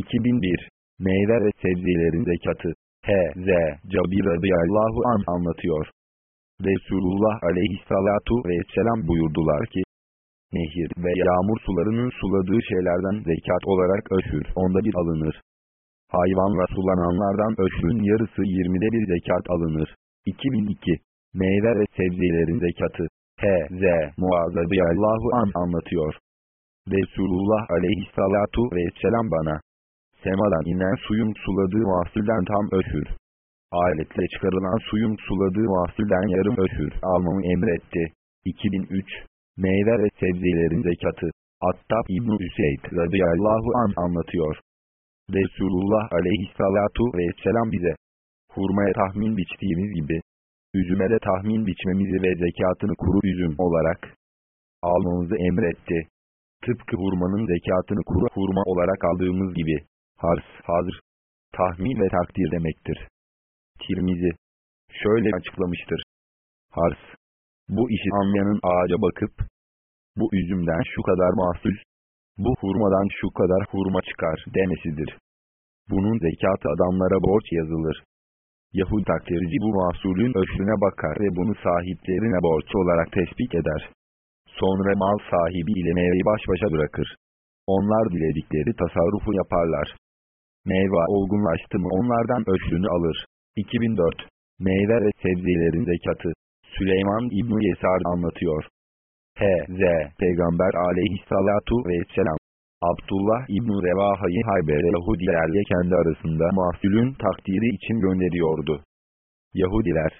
2001 Meyve ve sebzelerin zekatı H.Z. Cabir radıyallahu an anlatıyor. Resulullah aleyhissalatu vesselam buyurdular ki, Nehir ve yağmur sularının suladığı şeylerden zekat olarak öşür onda bir alınır. Hayvanla sulananlardan öşrün yarısı yirmide bir zekat alınır. 2002 Meyve ve sebzelerin zekatı H.Z. Muaz radıyallahu an anlatıyor. Resulullah aleyhissalatu vesselam bana, semadan inen suyun suladığı mahsulden tam öşür. Aletle çıkarılan suyun suladığı mahsulden yarım öşür almamı emretti. 2003 Meyve ve sebzelerin zekatı Attab İbn-i Üseyd radıyallahu an anlatıyor. Resulullah aleyhissalatu vesselam bize, hurmaya tahmin biçtiğimiz gibi, üzüme de tahmin biçmemizi ve zekatını kuru üzüm olarak almamızı emretti. Tıpkı hurmanın zekatını kuru hurma olarak aldığımız gibi, Hars, hazır, tahmin ve takdir demektir. Tirmizi, şöyle açıklamıştır. Hars, bu işi anlayanın ağaca bakıp, bu üzümden şu kadar mahsul, bu hurmadan şu kadar hurma çıkar demesidir. Bunun zekatı adamlara borç yazılır. Yahudi takdirci bu mahsulün ölçüne bakar ve bunu sahiplerine borç olarak tespit eder. Sonra mal sahibi ile meyveyi baş başa bırakır. Onlar diledikleri tasarrufu yaparlar. Meyve olgunlaştı mı onlardan ölçünü alır. 2004 Meyve ve sebzelerin zekatı Süleyman İbn Yesar anlatıyor. H.Z. Peygamber aleyhissalatu vesselam Abdullah İbn Revaha'yı Hayber'e Yahudilerle kendi arasında mahsulün takdiri için gönderiyordu. Yahudiler,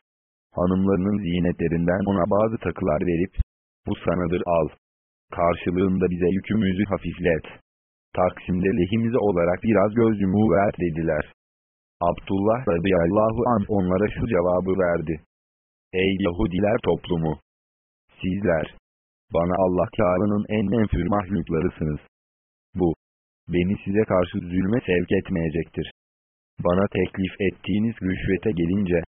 hanımlarının zinetlerinden ona bazı takılar verip, bu sanadır al. Karşılığında bize yükümüzü hafiflet. Taksimde lehimize olarak biraz göz yumuğu ver dediler. Abdullah radıyallahu an onlara şu cevabı verdi. Ey Yahudiler toplumu! Sizler, bana Allah Teala'nın en menfür mahluklarısınız. Bu, beni size karşı zulme sevk etmeyecektir. Bana teklif ettiğiniz rüşvete gelince,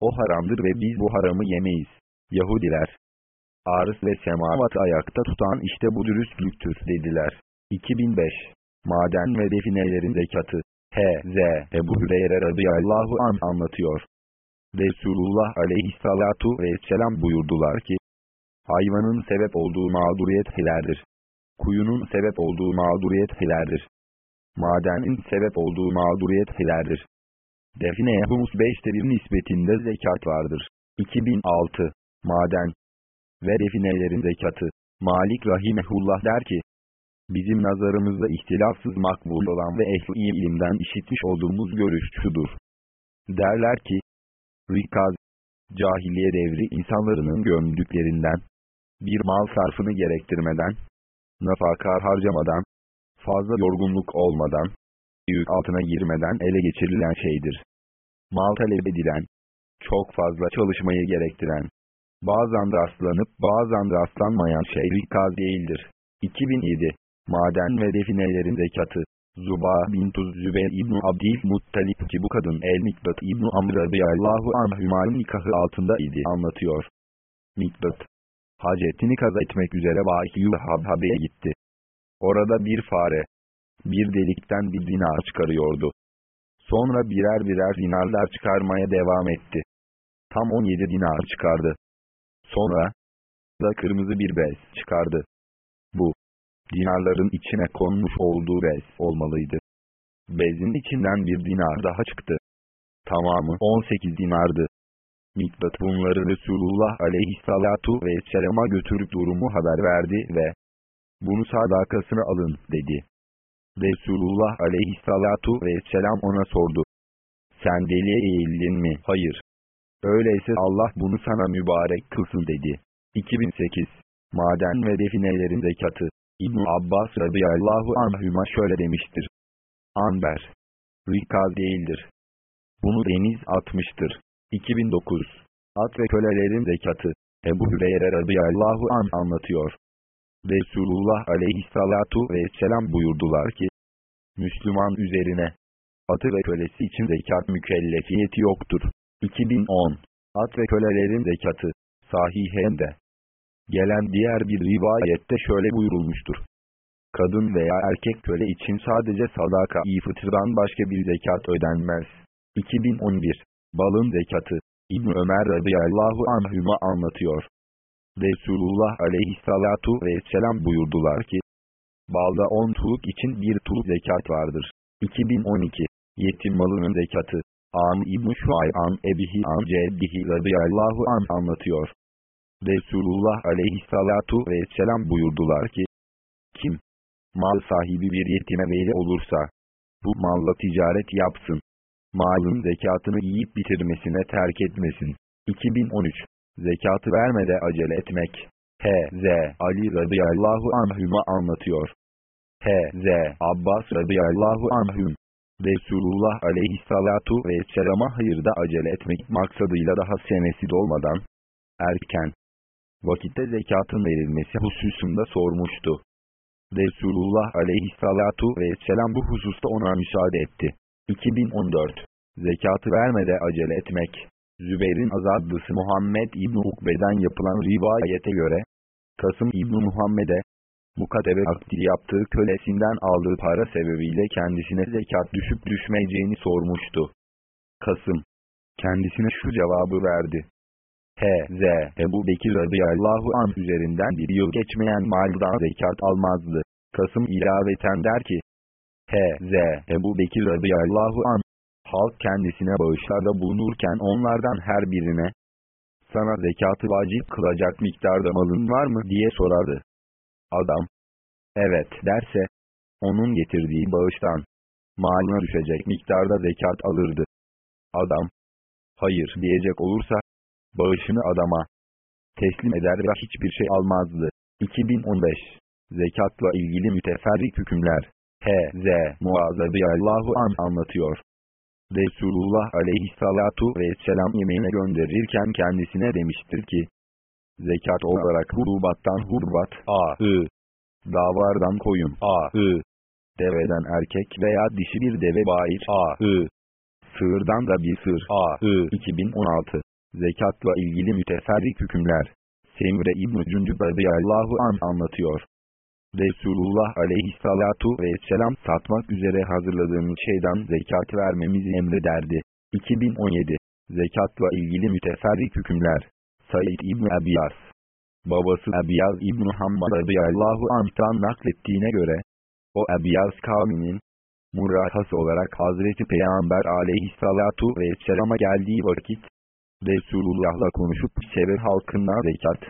o haramdır ve biz bu haramı yemeyiz. Yahudiler, arız ve semavatı ayakta tutan işte bu dürüstlüktür dediler. 2005 Maden ve definelerin zekatı H.Z. Ebu Hüreyre radıyallahu an anlatıyor. Resulullah aleyhissalatu vesselam buyurdular ki, hayvanın sebep olduğu mağduriyet hilerdir. Kuyunun sebep olduğu mağduriyet hilerdir. Madenin sebep olduğu mağduriyet hilerdir. Defineye humus 5'te bir nispetinde zekat vardır. 2006 Maden ve definelerin zekatı. Malik Rahimehullah der ki, Bizim nazarımızda ihtilafsız makbul olan ve ehli ilimden işitmiş olduğumuz görüş şudur. Derler ki, Rikaz, cahiliye devri insanların gömdüklerinden, bir mal sarfını gerektirmeden, nafakar harcamadan, fazla yorgunluk olmadan, yük altına girmeden ele geçirilen şeydir. Mal talep edilen, çok fazla çalışmayı gerektiren, bazen rastlanıp bazen rastlanmayan şey rikaz değildir. 2007 Maden ve definelerin zekatı. Zuba bin Zübeyir İbn Abdil ki bu kadın El Mikbat İbn Amr radıyallahu anhümanın nikahı altında idi anlatıyor. Mikbat, hacetini kaza etmek üzere Vahiyyü Habhabe'ye gitti. Orada bir fare, bir delikten bir dinar çıkarıyordu. Sonra birer birer dinarlar çıkarmaya devam etti. Tam 17 dinar çıkardı. Sonra da kırmızı bir bez çıkardı. Bu, dinarların içine konmuş olduğu bez olmalıydı. Bezin içinden bir dinar daha çıktı. Tamamı 18 dinardı. Miktat bunları Resulullah aleyhissalatu vesselama götürüp durumu haber verdi ve bunu sadakasını alın dedi. Resulullah aleyhissalatu vesselam ona sordu. Sen deliye eğildin mi? Hayır. Öyleyse Allah bunu sana mübarek kılsın dedi. 2008 Maden ve definelerin zekatı İbn Abbas radıyallahu anhüma şöyle demiştir. Anber. Rikaz değildir. Bunu deniz atmıştır. 2009. At ve kölelerin zekatı. Ebu Hüreyre radıyallahu an anlatıyor. Resulullah aleyhissalatu vesselam buyurdular ki, Müslüman üzerine, atı ve kölesi için zekat mükellefiyeti yoktur. 2010. At ve kölelerin zekatı, sahihende, Gelen diğer bir rivayette şöyle buyurulmuştur. Kadın veya erkek köle için sadece sadaka-i fıtrdan başka bir zekat ödenmez. 2011 Balın zekatı İbn Ömer radıyallahu anhüma anlatıyor. Resulullah aleyhissalatu vesselam buyurdular ki, Balda 10 tuluk için bir tuluk zekat vardır. 2012 Yetim malının zekatı An İbn-i Şuay'an Ebihi An Ceddihi radıyallahu anh anlatıyor. Resulullah aleyhissalatu vesselam buyurdular ki, Kim, mal sahibi bir yetime veli olursa, bu malla ticaret yapsın. Malın zekatını yiyip bitirmesine terk etmesin. 2013 Zekatı vermede acele etmek. H.Z. Ali radıyallahu anhüma anlatıyor. H.Z. Abbas radıyallahu anhüm. Resulullah aleyhissalatu vesselama hayırda acele etmek maksadıyla daha senesi dolmadan, erken, vakitte zekatın verilmesi hususunda sormuştu. Resulullah aleyhissalatu vesselam bu hususta ona müsaade etti. 2014 Zekatı vermede acele etmek Zübeyir'in azadlısı Muhammed İbni Ukbe'den yapılan rivayete göre, Kasım İbni Muhammed'e, mukadebe akdi yaptığı kölesinden aldığı para sebebiyle kendisine zekat düşüp düşmeyeceğini sormuştu. Kasım, kendisine şu cevabı verdi. H.Z. Ebu Bekir radıyallahu an üzerinden bir yıl geçmeyen maldan zekat almazdı. Kasım ilaveten der ki, H.Z. Ebu Bekir radıyallahu an, halk kendisine bağışlarda bulunurken onlardan her birine, sana zekatı vacip kılacak miktarda malın var mı diye sorardı. Adam, evet derse, onun getirdiği bağıştan, malına düşecek miktarda zekat alırdı. Adam, hayır diyecek olursa, bağışını adama teslim eder ve hiçbir şey almazdı. 2015 Zekatla ilgili müteferrik hükümler H.Z. Muaz Allahu an anlatıyor. Resulullah aleyhissalatu vesselam yemeğine gönderirken kendisine demiştir ki, Zekat olarak hurubattan hurbat a-ı, davardan koyun a-ı, deveden erkek veya dişi bir deve bayit a-ı, sığırdan da bir sır a-ı 2016 Zekatla ilgili müteferrik hükümler. Semre İbn-i Cündüb radıyallahu an anlatıyor. Resulullah aleyhissalatu vesselam satmak üzere hazırladığımız şeyden zekat vermemizi emrederdi. 2017 Zekatla ilgili müteferrik hükümler. Said İbn Abiyas Babası Abiyaz İbn Hammad radıyallahu anh'tan naklettiğine göre, o Abiyaz kavminin, murahası olarak Hazreti Peygamber aleyhissalatu vesselama geldiği vakit, Resulullah'la konuşup Sever halkından zekat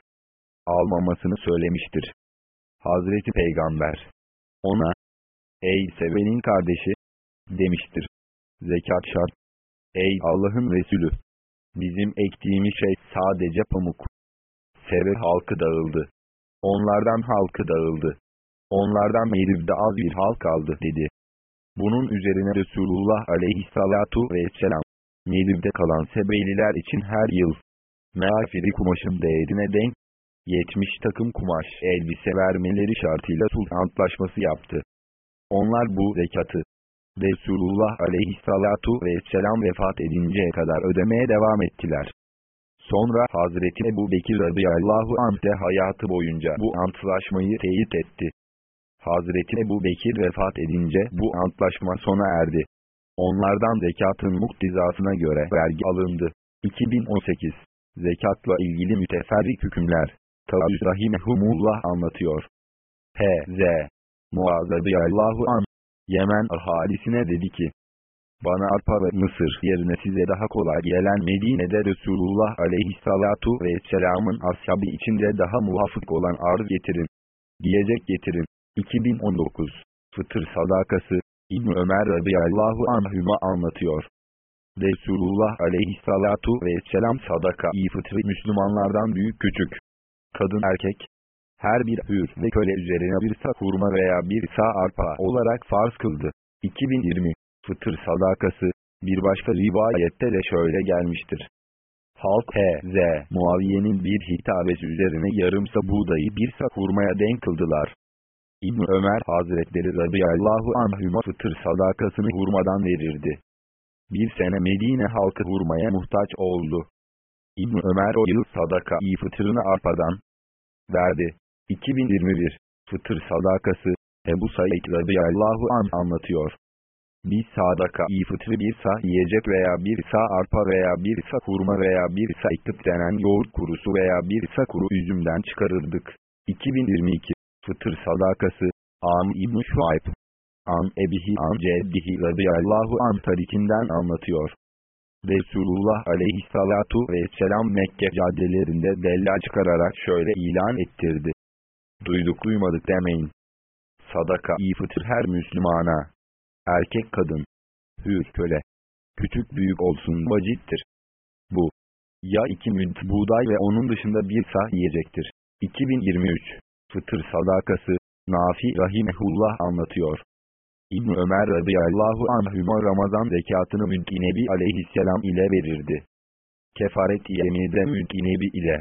almamasını söylemiştir. Hazreti Peygamber ona, ey Seve'nin kardeşi, demiştir. Zekat şart. Ey Allah'ın Resulü! Bizim ektiğimiz şey sadece pamuk. Seve halkı dağıldı. Onlardan halkı dağıldı. Onlardan Meriv'de az bir halk kaldı dedi. Bunun üzerine Resulullah aleyhissalatu vesselam, Nedir'de kalan Sebeyliler için her yıl, meafiri kumaşın değerine denk, 70 takım kumaş elbise vermeleri şartıyla sulh antlaşması yaptı. Onlar bu zekatı, Resulullah aleyhissalatu vesselam vefat edinceye kadar ödemeye devam ettiler. Sonra Hazreti Ebu Bekir radıyallahu anh de hayatı boyunca bu antlaşmayı teyit etti. Hazreti Ebu Bekir vefat edince bu antlaşma sona erdi. Onlardan zekatın muktizasına göre vergi alındı. 2018 Zekatla ilgili müteferrik hükümler. Tavüz Rahimehumullah anlatıyor. H.Z. Muaz radıyallahu an Yemen ahalisine dedi ki, bana arpa ve mısır yerine size daha kolay gelen Medine'de Resulullah aleyhissalatu vesselamın ashabı içinde daha muvafık olan arz getirin. Diyecek getirin. 2019 Fıtır Sadakası İbn Ömer radıyallahu anhüma anlatıyor. Resulullah aleyhissalatu vesselam sadaka-i fıtrı Müslümanlardan büyük küçük, kadın erkek, her bir hür ve köle üzerine bir sağ hurma veya bir sağ arpa olarak farz kıldı. 2020 Fıtır sadakası, bir başka rivayette de şöyle gelmiştir. Halk H.Z. Muaviye'nin bir hitabesi üzerine yarımsa buğdayı bir sağ hurmaya denk kıldılar. İbn Ömer Hazretleri radıyallahu anhüma fıtır sadakasını hurmadan verirdi. Bir sene Medine halkı hurmaya muhtaç oldu. İbn Ömer o yıl sadaka-i fıtırını arpadan verdi. 2021 Fıtır sadakası Ebu Said radıyallahu an anlatıyor. Biz sadaka-i fıtrı bir sa yiyecek veya bir sa arpa veya bir sa hurma veya bir sa iktıp denen yoğurt kurusu veya bir sa kuru üzümden çıkarırdık. 2022 Fıtır Sadakası An İbn Şuayb An Ebihi An Ceddihi radıyallahu an tarikinden anlatıyor. Resulullah aleyhissalatu vesselam Mekke caddelerinde della çıkararak şöyle ilan ettirdi. Duyduk duymadık demeyin. Sadaka iyi fıtır her Müslümana. Erkek kadın. Hür köle. Küçük büyük olsun vacittir. Bu. Ya iki münt buğday ve onun dışında bir sah yiyecektir. 2023 Fıtır sadakası Nafi Rahimehullah anlatıyor. İbn Ömer radıyallahu anhüma Ramazan zekatını Münt'inebi aleyhisselam ile verirdi. Kefaret yemini de Münt'inebi ile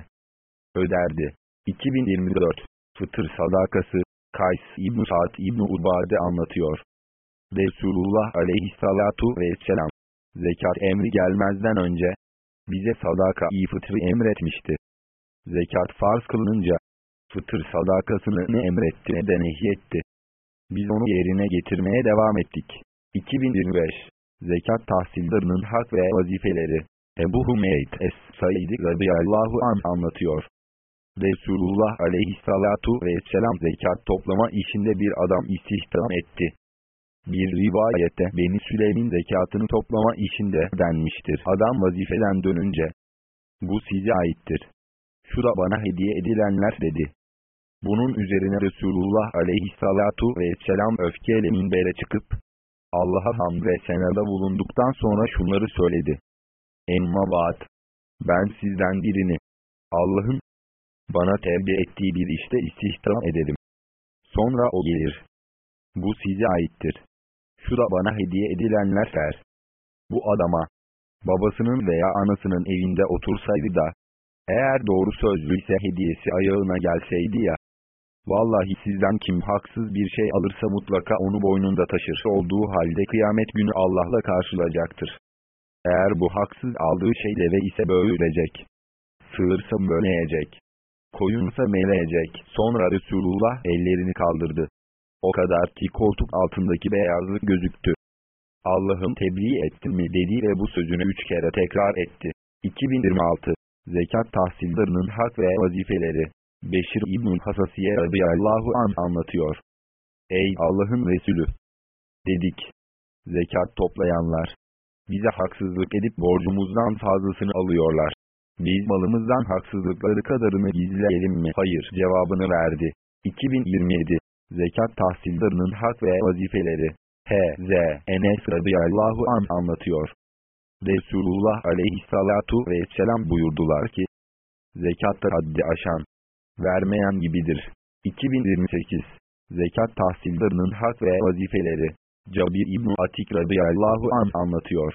öderdi. 2024 Fıtır sadakası Kays İbn Sa'd İbn Ubade anlatıyor. Resulullah aleyhissalatu vesselam zekat emri gelmezden önce bize sadaka iyi fıtrı emretmişti. Zekat farz kılınınca fıtır sadakasını emretti de nehyetti. Biz onu yerine getirmeye devam ettik. 2025 Zekat tahsildarının hak ve vazifeleri Ebu Hümeyd Es-Said radıyallahu an anlatıyor. Resulullah aleyhissalatu vesselam zekat toplama işinde bir adam istihdam etti. Bir rivayette Beni Süleym'in zekatını toplama işinde denmiştir. Adam vazifeden dönünce, bu size aittir. Şu da bana hediye edilenler dedi. Bunun üzerine Resulullah aleyhissalatu vesselam öfkeyle minbere çıkıp, Allah'a hamd ve senada bulunduktan sonra şunları söyledi. Emma vaat, ben sizden birini, Allah'ın bana tevbe ettiği bir işte istihdam ederim. Sonra o gelir. Bu size aittir. Şu da bana hediye edilenler ver. Bu adama, babasının veya anasının evinde otursaydı da, eğer doğru sözlüyse hediyesi ayağına gelseydi ya, Vallahi sizden kim haksız bir şey alırsa mutlaka onu boynunda taşır olduğu halde kıyamet günü Allah'la karşılayacaktır. Eğer bu haksız aldığı şey deve ise böğürecek. Sığırsa böleyecek. Koyunsa meleyecek. Sonra Resulullah ellerini kaldırdı. O kadar ki koltuk altındaki beyazlık gözüktü. Allah'ım tebliğ ettin mi dedi ve bu sözünü üç kere tekrar etti. 2026 Zekat tahsildarının hak ve vazifeleri Beşir İbn-i Hasasiye radıyallahu an anlatıyor. Ey Allah'ın Resulü! Dedik. Zekat toplayanlar. Bize haksızlık edip borcumuzdan fazlasını alıyorlar. Biz malımızdan haksızlıkları kadarını gizleyelim mi? Hayır cevabını verdi. 2027 Zekat tahsildarının hak ve vazifeleri H.Z. Enes radıyallahu an anlatıyor. Resulullah aleyhissalatu vesselam buyurdular ki, zekatta haddi aşan, vermeyen gibidir. 2028 Zekat tahsildarının hak ve vazifeleri Cabir İbn Atik radıyallahu an anlatıyor.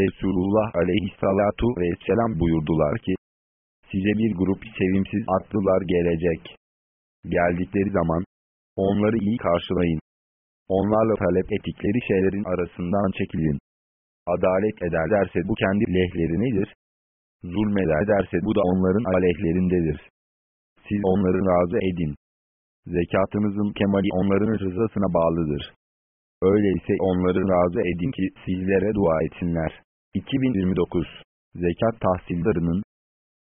Resulullah aleyhissalatu vesselam buyurdular ki, size bir grup sevimsiz atlılar gelecek. Geldikleri zaman, onları iyi karşılayın. Onlarla talep ettikleri şeylerin arasından çekilin. Adalet ederlerse bu kendi lehlerinedir. Zulmederlerse bu da onların aleyhlerindedir. Siz onları razı edin. Zekatınızın kemali onların rızasına bağlıdır. Öyleyse onları razı edin ki sizlere dua etsinler. 2029 Zekat tahsildarının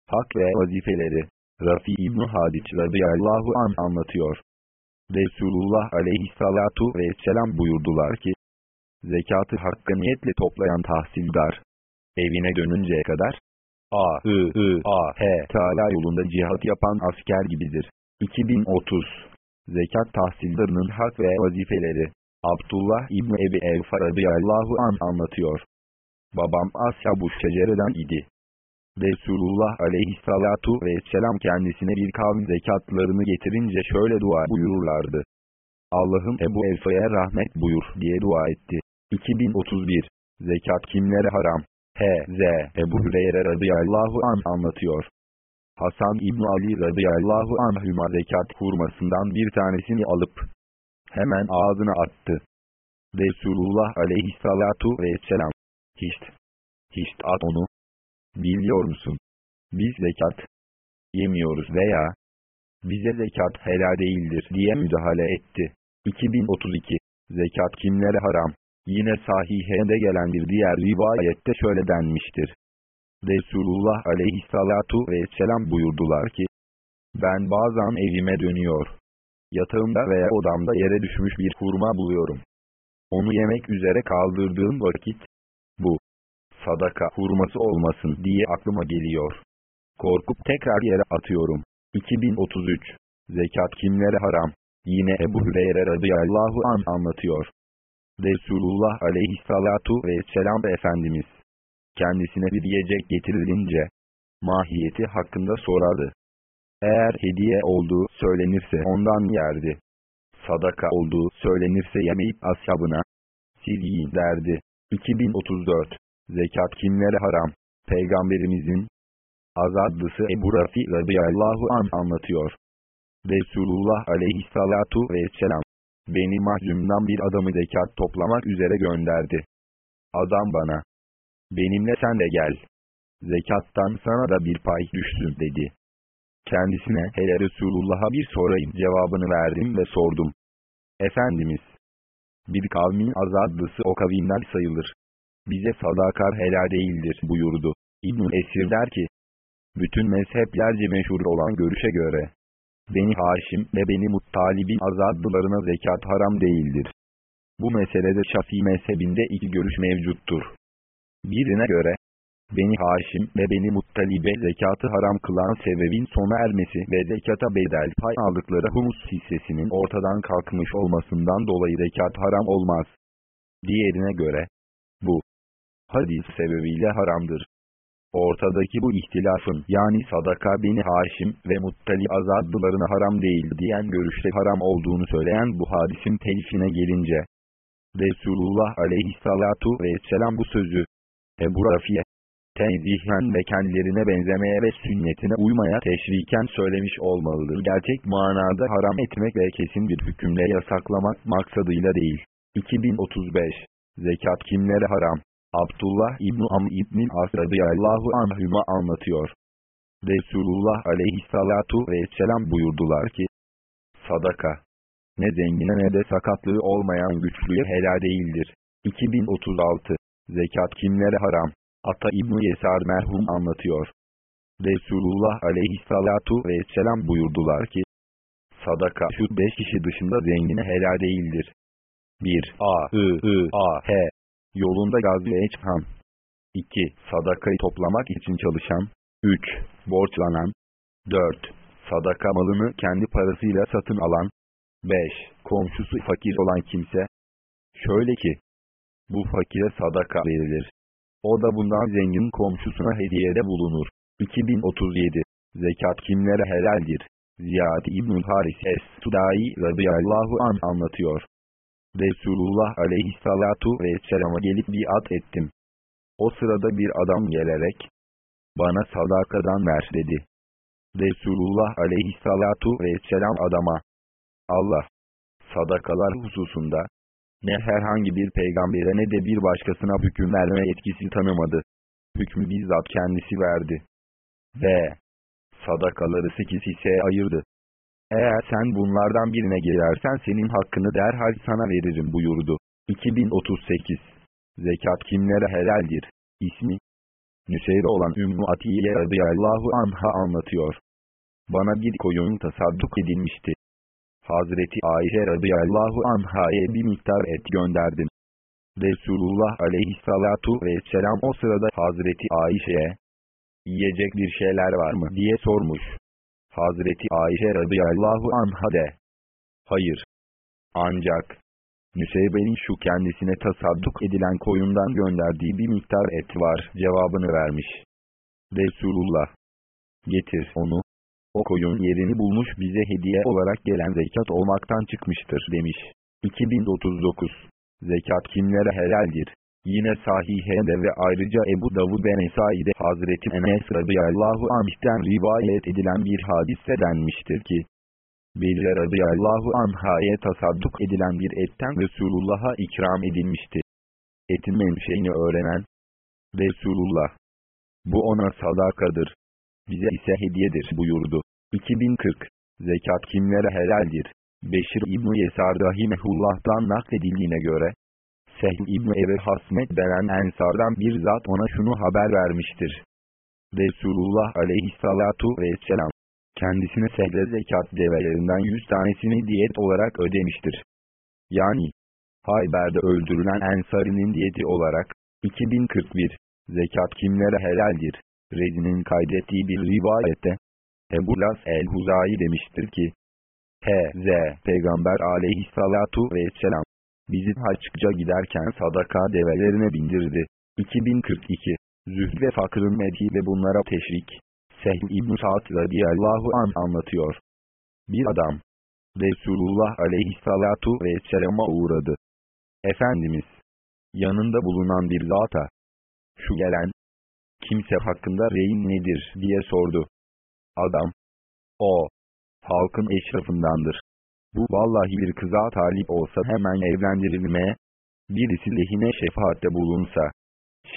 hak ve vazifeleri Rafi İbn Hadiç radıyallahu an anlatıyor. Resulullah aleyhissalatu vesselam buyurdular ki, zekatı hakkaniyetle toplayan tahsildar, evine dönünceye kadar, A, I, I, A, H, Teala yolunda cihat yapan asker gibidir. 2030 Zekat tahsildarının hak ve vazifeleri Abdullah İbni Ebi Evfa radıyallahu an anlatıyor. Babam Asya bu şecereden idi. Resulullah aleyhissalatu vesselam kendisine bir kavim zekatlarını getirince şöyle dua buyururlardı. Allah'ım Ebu Evfa'ya rahmet buyur diye dua etti. 2031 Zekat kimlere haram? H.Z. Ebu Hüreyre radıyallahu an anlatıyor. Hasan İbn Ali radıyallahu anhüma zekat hurmasından bir tanesini alıp hemen ağzına attı. Resulullah aleyhissalatu vesselam. Hiç, hiç at onu. Biliyor musun? Biz zekat yemiyoruz veya bize zekat helal değildir diye müdahale etti. 2032 Zekat kimlere haram? Yine sahihende gelen bir diğer rivayette şöyle denmiştir. Resulullah aleyhissalatu vesselam buyurdular ki, ben bazen evime dönüyor. Yatağımda veya odamda yere düşmüş bir hurma buluyorum. Onu yemek üzere kaldırdığım vakit, bu, sadaka hurması olmasın diye aklıma geliyor. Korkup tekrar yere atıyorum. 2033 Zekat kimlere haram? Yine Ebu Hüreyre radıyallahu an anlatıyor. Resulullah aleyhissalatu vesselam Efendimiz kendisine bir yiyecek getirilince mahiyeti hakkında sorardı. Eğer hediye olduğu söylenirse ondan yerdi. Sadaka olduğu söylenirse yemeyip ashabına siz yiyin derdi. 2034 Zekat kimlere haram? Peygamberimizin azadlısı Ebu Rafi radıyallahu an anlatıyor. Resulullah aleyhissalatu vesselam beni mahzumdan bir adamı zekat toplamak üzere gönderdi. Adam bana benimle sen de gel. Zekattan sana da bir pay düşsün dedi. Kendisine hele Resulullah'a bir sorayım cevabını verdim ve sordum. Efendimiz, bir kavmin azadlısı o kavimler sayılır. Bize sadakar helal değildir buyurdu. ibn Esir der ki, bütün mezheplerce meşhur olan görüşe göre, Beni Haşim ve Beni Muttalib'in azadlılarına zekat haram değildir. Bu meselede Şafii mezhebinde iki görüş mevcuttur. Birine göre, Beni Haşim ve Beni Muttalib'e zekatı haram kılan sebebin sona ermesi ve zekata bedel pay aldıkları humus hissesinin ortadan kalkmış olmasından dolayı zekat haram olmaz. Diğerine göre, bu, hadis sebebiyle haramdır. Ortadaki bu ihtilafın yani sadaka beni Haşim ve Muttali azadlılarına haram değil diyen görüşte haram olduğunu söyleyen bu hadisin telifine gelince, Resulullah aleyhissalatu vesselam bu sözü, Ebu Rafiye, tenzihen ve kendilerine benzemeye ve sünnetine uymaya teşriken söylemiş olmalıdır. Gerçek manada haram etmek ve kesin bir hükümle yasaklamak maksadıyla değil. 2035 Zekat kimlere haram? Abdullah İbni Am İbni As radıyallahu anhüma anlatıyor. Resulullah aleyhissalatu vesselam buyurdular ki, Sadaka, ne zengine ne de sakatlığı olmayan güçlüye helal değildir. 2036 Zekat kimlere haram? Ata İbni Yesar merhum anlatıyor. Resulullah aleyhissalatu vesselam buyurdular ki, Sadaka şu beş kişi dışında zengine helal değildir. 1. A. I. I. A. H. Yolunda gaziye çıkan. 2. Sadakayı toplamak için çalışan. 3. Borçlanan. 4. Sadaka malını kendi parasıyla satın alan. 5. Komşusu fakir olan kimse. Şöyle ki, bu fakire sadaka verilir. O da bundan zengin komşusuna hediyede bulunur. 2037 Zekat kimlere helaldir? Ziyad İbn-i Haris Es-Tudai radıyallahu an anlatıyor. Resulullah aleyhissalatu vesselama gelip biat ettim. O sırada bir adam gelerek, bana sadakadan ver dedi. Resulullah aleyhissalatu vesselam adama, Allah, sadakalar hususunda, ne herhangi bir peygambere ne de bir başkasına hüküm verme etkisi tanımadı. Hükmü bizzat kendisi verdi. Ve sadakaları sekiz hisseye ayırdı. Eğer sen bunlardan birine girersen senin hakkını derhal sana veririm buyurdu. 2038 Zekat kimlere helaldir? İsmi Nüseyre olan Ümmü Atiye radıyallahu anha anlatıyor. Bana bir koyun tasadduk edilmişti. Hazreti Ayşe radıyallahu anha'ya bir miktar et gönderdim. Resulullah aleyhissalatu vesselam o sırada Hazreti Ayşe'ye yiyecek bir şeyler var mı diye sormuş. Hazreti Ayşe radıyallahu anha de. Hayır. Ancak, Müseybe'nin şu kendisine tasadduk edilen koyundan gönderdiği bir miktar et var cevabını vermiş. Resulullah, getir onu. O koyun yerini bulmuş bize hediye olarak gelen zekat olmaktan çıkmıştır demiş. 2039 Zekat kimlere helaldir? Yine sahihede ve ayrıca Ebu Davud ve Nesai'de Hazreti Enes radıyallahu anh'ten rivayet edilen bir hadise denmiştir ki, Belire radıyallahu anha'ya tasadduk edilen bir etten Resulullah'a ikram edilmişti. Etin menşeini öğrenen Resulullah, bu ona sadakadır, bize ise hediyedir buyurdu. 2040 Zekat kimlere helaldir? Beşir İbni Yesar Rahimehullah'tan nakledildiğine göre, Sehl İbni Ebi Hasmet denen Ensardan bir zat ona şunu haber vermiştir. Resulullah aleyhissalatu vesselam, kendisine sehle zekat develerinden yüz tanesini diyet olarak ödemiştir. Yani, Hayber'de öldürülen Ensari'nin diyeti olarak, 2041, zekat kimlere helaldir? Rezi'nin kaydettiği bir rivayette, Ebu Las el-Huzayi demiştir ki, H.Z. Peygamber aleyhissalatu vesselam, bizi haçça giderken sadaka develerine bindirdi. 2042, Zühd ve Fakır'ın medhi ve bunlara teşvik, Sehl İbn-i Sa'd radiyallahu an anlatıyor. Bir adam, Resulullah aleyhissalatu vesselama uğradı. Efendimiz, yanında bulunan bir zata, şu gelen, kimse hakkında reyin nedir diye sordu. Adam, o, halkın eşrafındandır. Bu vallahi bir kıza talip olsa hemen evlendirilmeye, birisi lehine şefaatte bulunsa,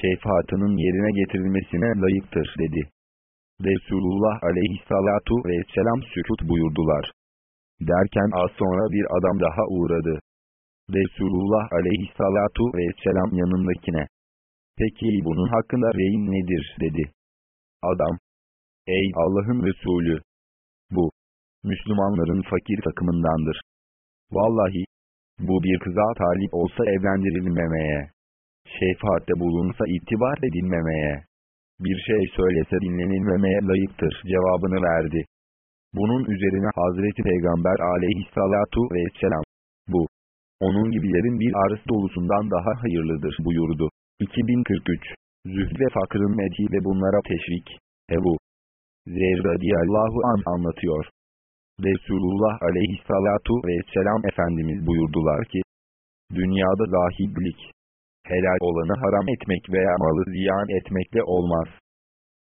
şefaatinin yerine getirilmesine layıktır dedi. Resulullah aleyhissalatu vesselam sükut buyurdular. Derken az sonra bir adam daha uğradı. Resulullah aleyhissalatu vesselam yanındakine. Peki bunun hakkında reyin nedir dedi. Adam. Ey Allah'ın Resulü! Bu, Müslümanların fakir takımındandır. Vallahi, bu bir kıza talip olsa evlendirilmemeye, şefaatte bulunsa itibar edilmemeye, bir şey söylese dinlenilmemeye layıktır cevabını verdi. Bunun üzerine Hazreti Peygamber aleyhissalatu vesselam, bu, onun gibilerin bir arız dolusundan daha hayırlıdır buyurdu. 2043 Zühd ve Fakır'ın medhi ve bunlara teşvik, Ebu Zer radiyallahu an anlatıyor. Resulullah aleyhissalatu vesselam Efendimiz buyurdular ki, Dünyada zahidlik, helal olanı haram etmek veya malı ziyan etmekle olmaz.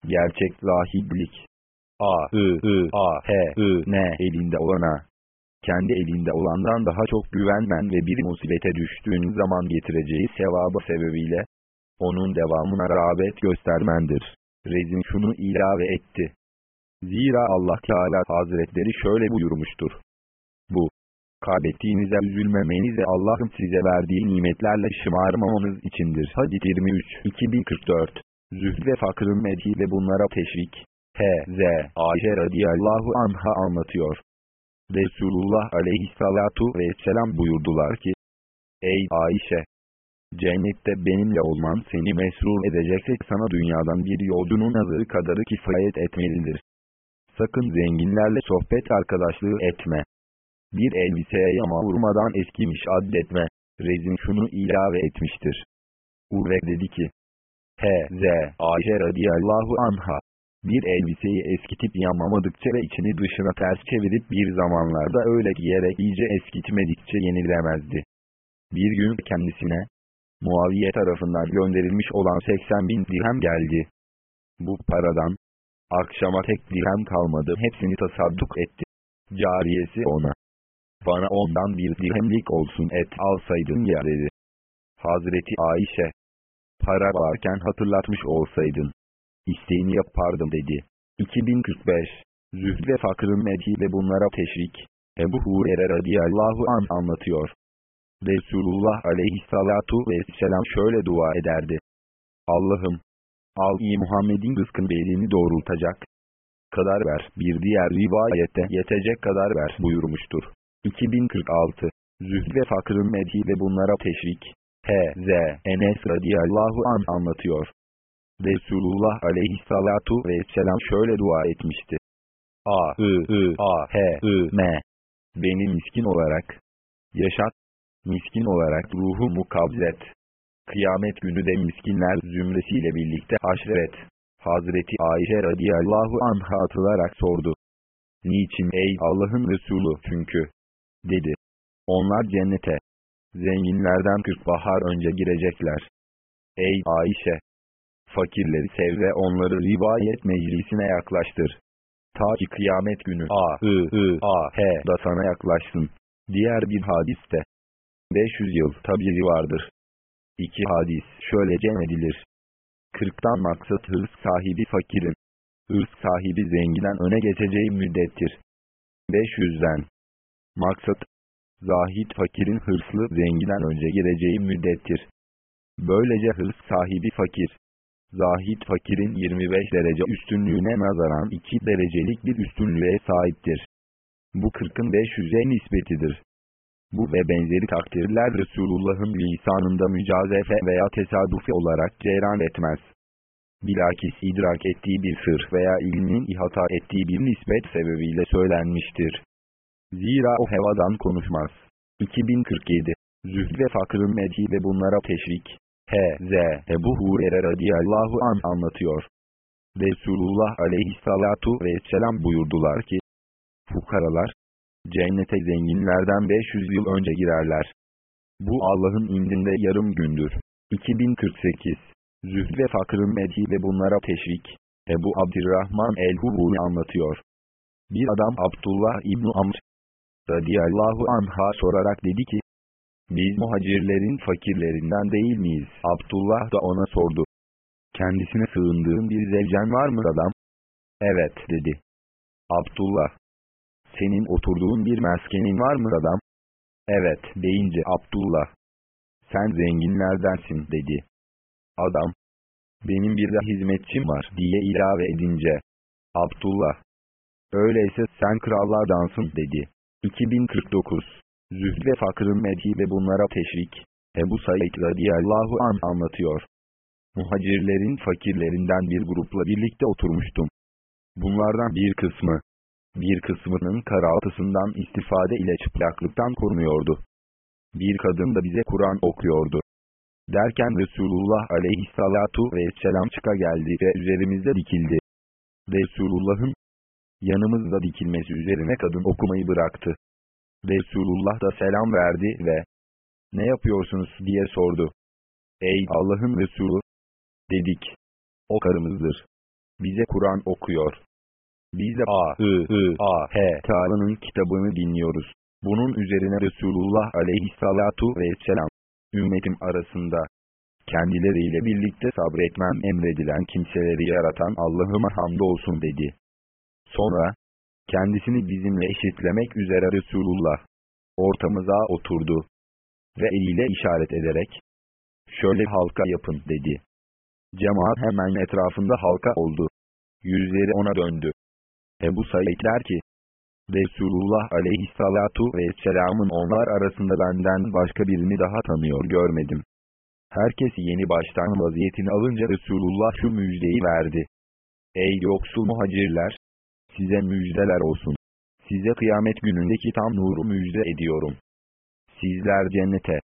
Gerçek zahidlik, A, I, I, A, H, I, N elinde olana, kendi elinde olandan daha çok güvenmen ve bir musibete düştüğün zaman getireceği sevabı sebebiyle, onun devamına rağbet göstermendir. Rezin şunu ilave etti. Zira Allah Teala Hazretleri şöyle buyurmuştur. Bu, kaybettiğinize üzülmemeniz ve Allah'ın size verdiği nimetlerle şımarmamanız içindir. Hadis 23 2044 Zühd ve Fakır'ın medhi ve bunlara teşvik. H.Z. Ayşe radiyallahu anha anlatıyor. Resulullah aleyhissalatu vesselam buyurdular ki, Ey Ayşe! Cennette benimle olman seni mesrur edecekse sana dünyadan bir yolcunun azı kadarı kifayet etmelidir. Sakın zenginlerle sohbet arkadaşlığı etme. Bir elbiseye yama vurmadan eskimiş addetme. Rezin şunu ilave etmiştir. Urve dedi ki, H.Z. Ayşe radiyallahu anha, bir elbiseyi eskitip yamamadıkça ve içini dışına ters çevirip bir zamanlarda öyle giyerek iyice eskitmedikçe yenilemezdi. Bir gün kendisine, Muaviye tarafından gönderilmiş olan 80 bin dirhem geldi. Bu paradan, akşama tek dirhem kalmadı hepsini tasadduk etti. Cariyesi ona, bana ondan bir dirhemlik olsun et alsaydın ya dedi. Hazreti Ayşe, para varken hatırlatmış olsaydın, isteğini yapardım dedi. 2045 Zühd ve Fakır'ın medhi ve bunlara teşvik. Ebu Hurer'e radiyallahu an anlatıyor. Resulullah aleyhissalatu vesselam şöyle dua ederdi. Allah'ım, al-i Muhammed'in rızkın belini doğrultacak kadar ver. Bir diğer rivayette yetecek kadar ver buyurmuştur. 2046 Zühd ve Fakır'ın medhi ve bunlara teşvik. H.Z. Enes radiyallahu an anlatıyor. Resulullah aleyhissalatu vesselam şöyle dua etmişti. A, I, I, A, H, I, M. Beni miskin olarak yaşat, miskin olarak ruhumu kabzet. Kıyamet günü de miskinler zümresiyle birlikte haşret. Hazreti Ayşe radiyallahu anha atılarak sordu. Niçin ey Allah'ın Resulü çünkü? Dedi. Onlar cennete. Zenginlerden kırk bahar önce girecekler. Ey Ayşe! Fakirleri sev ve onları rivayet meclisine yaklaştır. Ta ki kıyamet günü A, I, I, A, H da sana yaklaşsın. Diğer bir hadiste. 500 yıl tabiri vardır. İki hadis şöyle cem edilir. Kırktan maksat hırs sahibi fakirin. Hırs sahibi zenginen öne geçeceği müddettir. 500'den. Maksat, Zahid fakirin hırslı zenginen önce gireceği müddettir. Böylece hırs sahibi fakir. Zahid fakirin 25 derece üstünlüğüne nazaran 2 derecelik bir üstünlüğe sahiptir. Bu 40'ın 500'e nispetidir. Bu ve benzeri takdirler Resulullah'ın lisanında mücazefe veya tesadüfi olarak cereyan etmez. Bilakis idrak ettiği bir sır veya ilmin ihata ettiği bir nispet sebebiyle söylenmiştir. Zira o hevadan konuşmaz. 2047 Zühd ve fakrın medhi ve bunlara teşvik. H.Z. Ebu Hurer'e radiyallahu an anlatıyor. Resulullah aleyhissalatu vesselam buyurdular ki, Fukaralar, cennete zenginlerden 500 yıl önce girerler. Bu Allah'ın indinde yarım gündür. 2048 Zühd ve fakrın medhi ve bunlara teşvik. Ebu Abdirrahman el-Hubuni anlatıyor. Bir adam Abdullah İbni Amr radiyallahu anha sorarak dedi ki, biz muhacirlerin fakirlerinden değil miyiz? Abdullah da ona sordu. Kendisine sığındığın bir zevcen var mı adam? Evet dedi. Abdullah. Senin oturduğun bir meskenin var mı adam? Evet deyince Abdullah. Sen zenginlerdensin dedi. Adam. Benim bir de hizmetçim var diye ilave edince. Abdullah. Öyleyse sen krallardansın dedi. 2049 Zühd ve fakrın medhi ve bunlara teşvik. Ebu Said radiyallahu an anlatıyor. Muhacirlerin fakirlerinden bir grupla birlikte oturmuştum. Bunlardan bir kısmı, bir kısmının karaltısından istifade ile çıplaklıktan korunuyordu. Bir kadın da bize Kur'an okuyordu. Derken Resulullah aleyhissalatu vesselam çıka geldi ve üzerimizde dikildi. Resulullah'ın yanımızda dikilmesi üzerine kadın okumayı bıraktı. Resulullah da selam verdi ve ne yapıyorsunuz diye sordu. Ey Allah'ın Resulü! Dedik. O karımızdır. Bize Kur'an okuyor. Biz de A, I, I, A, H, Teala'nın kitabını dinliyoruz. Bunun üzerine Resulullah aleyhissalatu vesselam, ümmetim arasında, kendileriyle birlikte sabretmem emredilen kimseleri yaratan Allah'ıma hamdolsun dedi. Sonra, kendisini bizimle eşitlemek üzere Resulullah, ortamıza oturdu ve eliyle işaret ederek, şöyle halka yapın dedi. Cemaat hemen etrafında halka oldu. Yüzleri ona döndü. Ebu Said der ki, Resulullah aleyhissalatu vesselamın onlar arasında benden başka birini daha tanıyor görmedim. Herkes yeni baştan vaziyetini alınca Resulullah şu müjdeyi verdi. Ey yoksul muhacirler! Size müjdeler olsun. Size kıyamet günündeki tam nuru müjde ediyorum. Sizler cennete,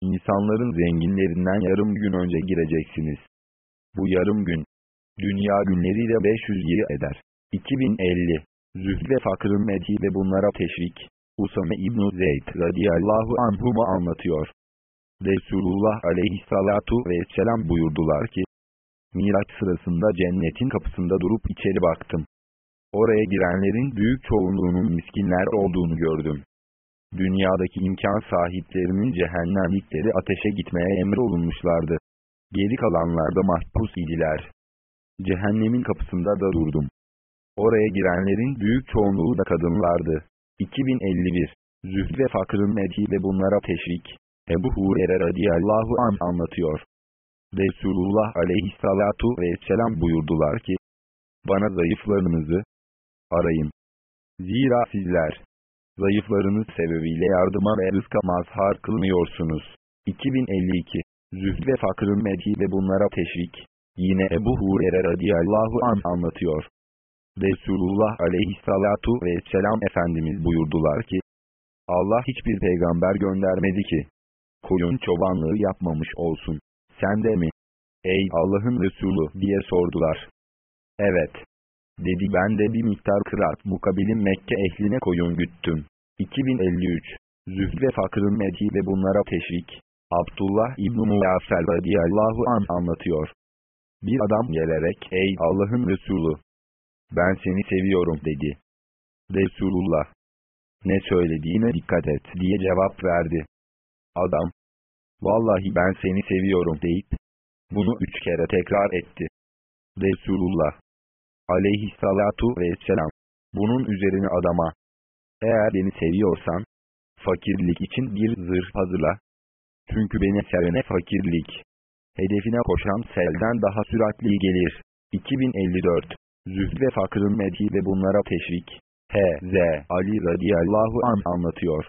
insanların zenginlerinden yarım gün önce gireceksiniz. Bu yarım gün, dünya günleriyle 500 yıl eder. 2050 Zühd ve fakrın medhi ve bunlara teşvik. Usame İbn Zeyd radiyallahu anhuma anlatıyor. Resulullah aleyhissalatu vesselam buyurdular ki, Miraç sırasında cennetin kapısında durup içeri baktım. Oraya girenlerin büyük çoğunluğunun miskinler olduğunu gördüm. Dünyadaki imkan sahiplerinin cehennemlikleri ateşe gitmeye emrolunmuşlardı. Geri kalanlar da mahpus idiler. Cehennemin kapısında da durdum. Oraya girenlerin büyük çoğunluğu da kadınlardı. 2051 Zühd ve fakrın medhi ve bunlara teşvik. Ebu Hurer'e radiyallahu an anlatıyor. Resulullah aleyhissalatu vesselam buyurdular ki, bana zayıflarınızı arayın. Zira sizler, zayıflarınız sebebiyle yardıma ve rızka mazhar kılmıyorsunuz. 2052 Zühd ve fakrın medhi ve bunlara teşvik. Yine Ebu Hurer'e radiyallahu an anlatıyor. Resulullah aleyhissalatu vesselam Efendimiz buyurdular ki, Allah hiçbir peygamber göndermedi ki, koyun çobanlığı yapmamış olsun. Sen de mi? Ey Allah'ın Resulü diye sordular. Evet. Dedi ben de bir miktar kıraat mukabilin Mekke ehline koyun güttüm. 2053 Zühd ve fakrın medhi ve bunlara teşvik. Abdullah İbn-i Muyasel radiyallahu an anlatıyor. Bir adam gelerek ey Allah'ın Resulü ben seni seviyorum dedi. Resulullah, ne söylediğine dikkat et diye cevap verdi. Adam, vallahi ben seni seviyorum deyip, bunu üç kere tekrar etti. Resulullah, aleyhissalatu vesselam, bunun üzerine adama, eğer beni seviyorsan, fakirlik için bir zırh hazırla. Çünkü beni sevene fakirlik, hedefine koşan selden daha süratli gelir. 2054 Zühd ve fakırın medhi ve bunlara teşvik. H.Z. Ali radiyallahu an anlatıyor.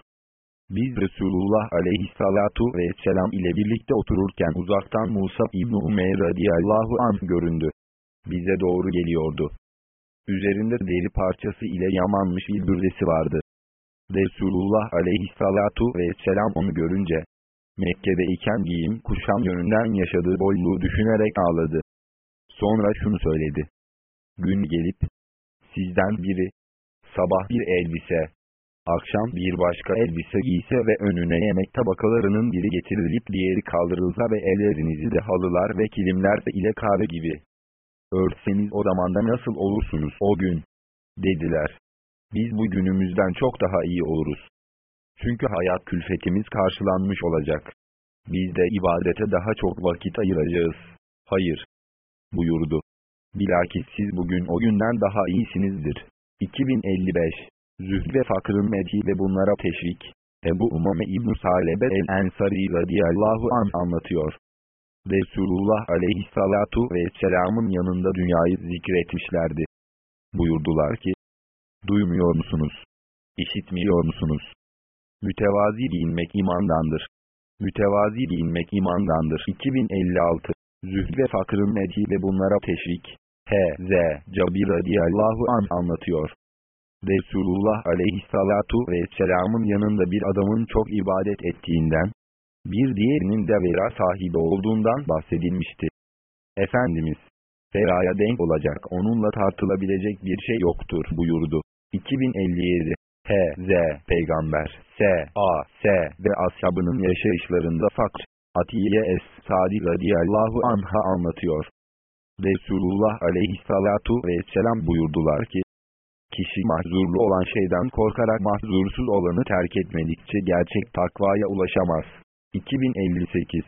Biz Resulullah aleyhissalatu vesselam ile birlikte otururken uzaktan Musa İbni Umeyr radiyallahu an göründü. Bize doğru geliyordu. Üzerinde deri parçası ile yamanmış bir bürdesi vardı. Resulullah aleyhissalatu vesselam onu görünce, Mekke'de iken giyim kuşam yönünden yaşadığı boyluğu düşünerek ağladı. Sonra şunu söyledi. Gün gelip, sizden biri, sabah bir elbise, akşam bir başka elbise giyse ve önüne yemek tabakalarının biri getirilip diğeri kaldırılsa ve ellerinizi de halılar ve kilimler ile kahve gibi. Örtseniz o zamanda nasıl olursunuz o gün? Dediler. Biz bu günümüzden çok daha iyi oluruz. Çünkü hayat külfetimiz karşılanmış olacak. Biz de ibadete daha çok vakit ayıracağız. Hayır. Buyurdu. Bilakis siz bugün o günden daha iyisinizdir. 2055 Zühd ve fakırın medhi ve bunlara teşvik. Ebu Umame İbn-i Salebe el-Ensari radiyallahu an anlatıyor. Resulullah aleyhissalatu vesselamın yanında dünyayı zikretmişlerdi. Buyurdular ki, Duymuyor musunuz? İşitmiyor musunuz? Mütevazi giyinmek imandandır. Mütevazi giyinmek imandandır. 2056 Zühd ve fakırın medhi ve bunlara teşvik. H.Z. Cabir radiyallahu an anlatıyor. Resulullah aleyhissalatu vesselamın yanında bir adamın çok ibadet ettiğinden, bir diğerinin de vera sahibi olduğundan bahsedilmişti. Efendimiz, veraya denk olacak onunla tartılabilecek bir şey yoktur buyurdu. 2057 H.Z. Peygamber, S.A. S. ve ashabının yaşayışlarında fakr, Atiye Es-Sadi radiyallahu anha anlatıyor. Resulullah aleyhissalatu vesselam buyurdular ki, Kişi mahzurlu olan şeyden korkarak mahzursuz olanı terk etmedikçe gerçek takvaya ulaşamaz. 2058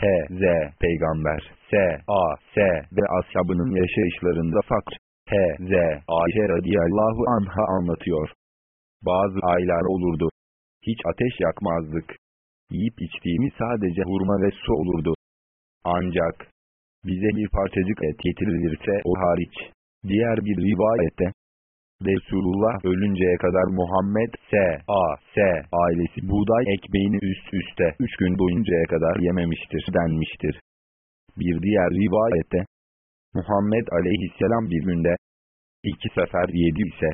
H.Z. Peygamber, S.A. S. ve ashabının yaşayışlarında fakr, H.Z. Ayşe radiyallahu anha anlatıyor. Bazı aylar olurdu. Hiç ateş yakmazdık. Yiyip içtiğimiz sadece hurma ve su olurdu. Ancak, bize bir parçacık et getirilirse o hariç. Diğer bir rivayette, Resulullah ölünceye kadar Muhammed S.A. S. ailesi buğday ekmeğini üst üste üç gün boyuncaya kadar yememiştir denmiştir. Bir diğer rivayette, Muhammed aleyhisselam bir günde iki sefer yedi ise,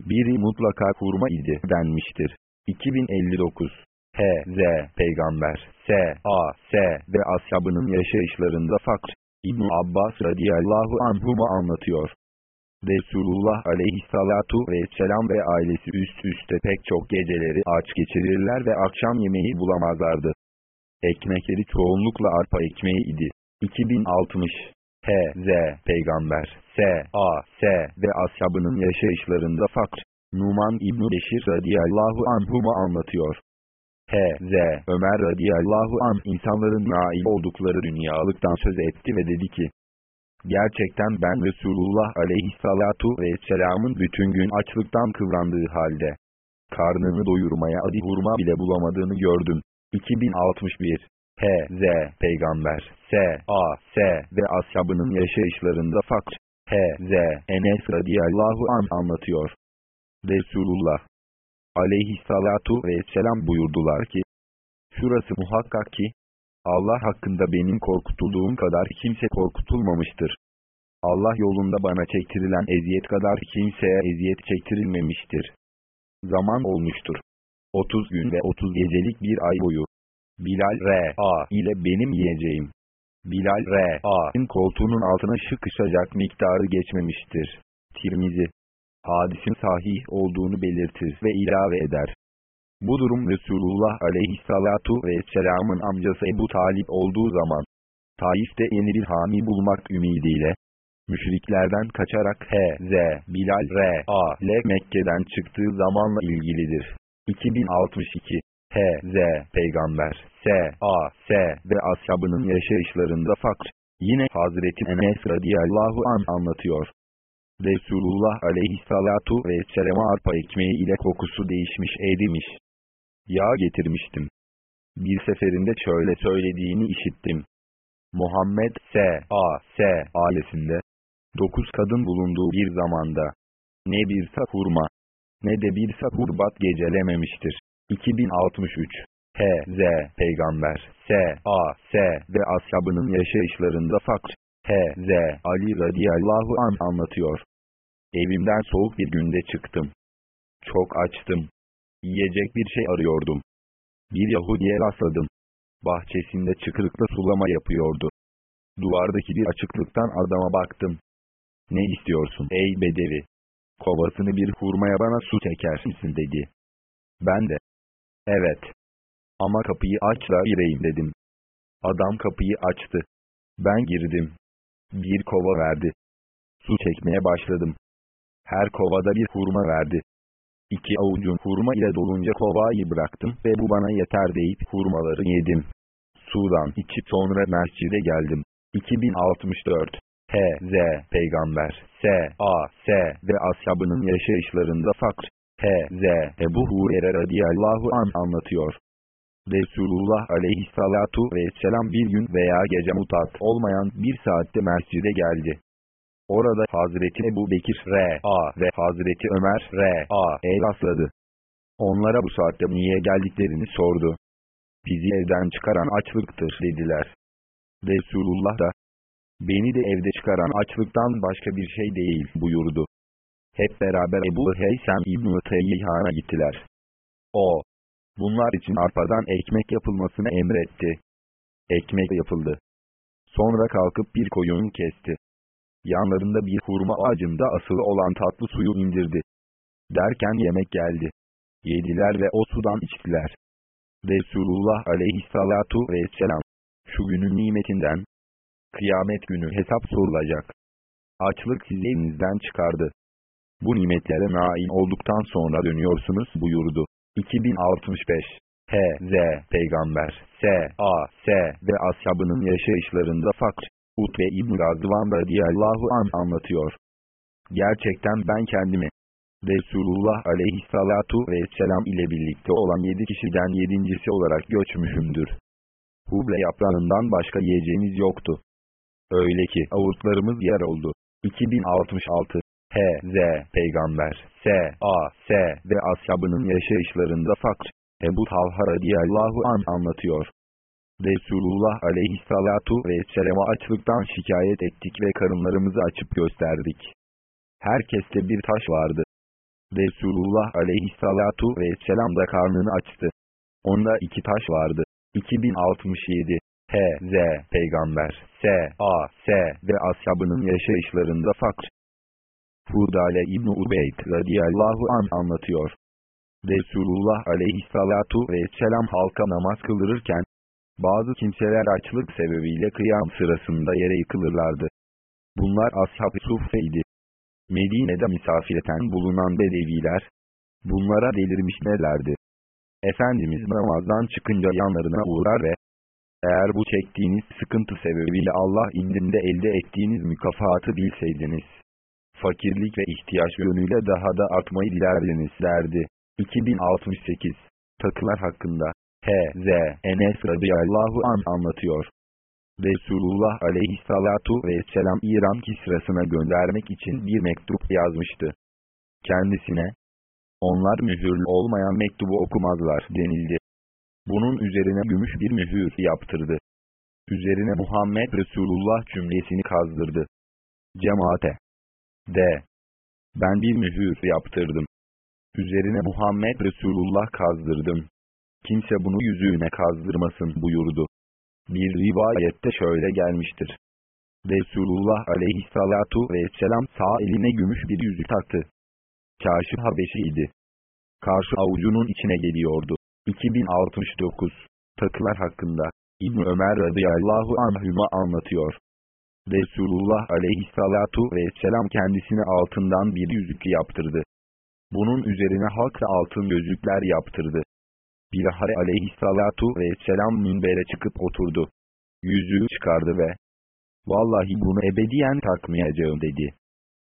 biri mutlaka kurma idi denmiştir. 2059 H.Z. Peygamber S.A. S. ve ashabının yaşayışlarında fakr, ibn Abbas radiyallahu anhuma anlatıyor. Resulullah aleyhissalatu vesselam ve ailesi üst üste pek çok geceleri aç geçirirler ve akşam yemeği bulamazlardı. Ekmekleri çoğunlukla arpa ekmeği idi. 2060 H.Z. Peygamber S.A. S. ve ashabının yaşayışlarında fakr, Numan İbn Beşir radiyallahu anhuma anlatıyor. H.Z. Ömer radiyallahu an insanların nail oldukları dünyalıktan söz etti ve dedi ki, Gerçekten ben Resulullah aleyhissalatu vesselamın bütün gün açlıktan kıvrandığı halde, karnını doyurmaya adi hurma bile bulamadığını gördüm. 2061 H.Z. Peygamber S.A. S. ve ashabının yaşayışlarında fakr, H.Z. Enes radiyallahu an anlatıyor. Resulullah aleyhissalatu vesselam buyurdular ki, Şurası muhakkak ki, Allah hakkında benim korkutulduğum kadar kimse korkutulmamıştır. Allah yolunda bana çektirilen eziyet kadar kimseye eziyet çektirilmemiştir. Zaman olmuştur. 30 gün ve 30 gecelik bir ay boyu. Bilal R.A. ile benim yiyeceğim. Bilal R.A.'ın koltuğunun altına şıkışacak miktarı geçmemiştir. Tirmizi. Hadisin sahih olduğunu belirtir ve ilave eder. Bu durum Resulullah aleyhissalatu vesselamın amcası Ebu Talip olduğu zaman, Taif'te yeni bir hami bulmak ümidiyle, müşriklerden kaçarak H.Z. Bilal R.A. ile Mekke'den çıktığı zamanla ilgilidir. 2062 H.Z. Peygamber S.A. S. ve ashabının yaşayışlarında fakr, yine Hazreti Enes radiyallahu an anlatıyor. Resulullah aleyhissalatu vesselam'a arpa ekmeği ile kokusu değişmiş edimiş. Yağ getirmiştim. Bir seferinde şöyle söylediğini işittim. Muhammed S.A. S. ailesinde, dokuz kadın bulunduğu bir zamanda, ne bir sahurma, ne de bir sahurbat gecelememiştir. 2063 H.Z. Peygamber S.A. S. ve ashabının yaşayışlarında fakr H.Z. Ali radiyallahu an anlatıyor. Evimden soğuk bir günde çıktım. Çok açtım. Yiyecek bir şey arıyordum. Bir Yahudi'ye rastladım. Bahçesinde çıkırıkla sulama yapıyordu. Duvardaki bir açıklıktan adama baktım. Ne istiyorsun ey bedevi? Kovasını bir hurmaya bana su çeker misin dedi. Ben de. Evet. Ama kapıyı aç da gireyim dedim. Adam kapıyı açtı. Ben girdim. Bir kova verdi. Su çekmeye başladım. Her kovada bir hurma verdi. İki avucun hurma ile dolunca kovayı bıraktım ve bu bana yeter deyip hurmaları yedim. Sudan içip sonra mescide geldim. 2064 H.Z. Peygamber S.A. S. ve ashabının yaşayışlarında fakr H.Z. Ebu Hurer'e radiyallahu an anlatıyor. Resulullah aleyhissalatu vesselam bir gün veya gece mutat olmayan bir saatte mescide geldi. Orada Hazreti Ebu Bekir R.A. ve Hazreti Ömer R.A. el rastladı. Onlara bu saatte niye geldiklerini sordu. Bizi evden çıkaran açlıktır dediler. Resulullah da, beni de evde çıkaran açlıktan başka bir şey değil buyurdu. Hep beraber Ebu Heysem İbn-i gittiler. O, bunlar için arpadan ekmek yapılmasını emretti. Ekmek yapıldı. Sonra kalkıp bir koyun kesti yanlarında bir hurma ağacında asılı olan tatlı suyu indirdi. Derken yemek geldi. Yediler ve o sudan içtiler. Resulullah aleyhissalatu vesselam, şu günün nimetinden, kıyamet günü hesap sorulacak. Açlık sizi çıkardı. Bu nimetlere nail olduktan sonra dönüyorsunuz buyurdu. 2065 H.Z. Peygamber S.A. S. ve ashabının yaşayışlarında fakr, Utbe İbn Gazvan radiyallahu an anlatıyor. Gerçekten ben kendimi Resulullah aleyhissalatu vesselam ile birlikte olan yedi kişiden yedincisi olarak göçmüşümdür. Huble yaprağından başka yiyeceğimiz yoktu. Öyle ki avutlarımız yer oldu. 2066 H.Z. Peygamber S.A. S. ve ashabının yaşayışlarında fakr Ebu Talha radiyallahu an anlatıyor. Resulullah aleyhissalatu vesselam'a açlıktan şikayet ettik ve karınlarımızı açıp gösterdik. Herkeste bir taş vardı. Resulullah aleyhissalatu vesselam da karnını açtı. Onda iki taş vardı. 2067 H.Z. Peygamber S.A. S. ve ashabının yaşayışlarında fakr. Fudale İbni Ubeyd radiyallahu an anlatıyor. Resulullah aleyhissalatu vesselam halka namaz kıldırırken, bazı kimseler açlık sebebiyle kıyam sırasında yere yıkılırlardı. Bunlar ashab-ı suffeydi. Medine'de misafireten bulunan bedeviler, bunlara delirmiş nelerdi. Efendimiz namazdan çıkınca yanlarına uğrar ve, eğer bu çektiğiniz sıkıntı sebebiyle Allah indinde elde ettiğiniz mükafatı bilseydiniz, fakirlik ve ihtiyaç yönüyle daha da artmayı dilerdiniz derdi. 2068 Takılar hakkında H.Z. Enes radıyallahu an anlatıyor. Resulullah aleyhissalatu vesselam İran kisrasına göndermek için bir mektup yazmıştı. Kendisine, onlar mühürlü olmayan mektubu okumazlar denildi. Bunun üzerine gümüş bir mühür yaptırdı. Üzerine Muhammed Resulullah cümlesini kazdırdı. Cemaate. D. Ben bir mühür yaptırdım. Üzerine Muhammed Resulullah kazdırdım kimse bunu yüzüğüne kazdırmasın buyurdu. Bir rivayette şöyle gelmiştir. Resulullah aleyhissalatu vesselam sağ eline gümüş bir yüzük taktı. Kaşif Habeşi'ydi. Karşı avucunun içine geliyordu. 2069 Takılar hakkında İbn Ömer radıyallahu anhüma anlatıyor. Resulullah aleyhissalatu vesselam kendisine altından bir yüzük yaptırdı. Bunun üzerine halk da altın gözlükler yaptırdı. Bilahare aleyhissalatu vesselam minbere çıkıp oturdu. Yüzüğü çıkardı ve Vallahi bunu ebediyen takmayacağım dedi.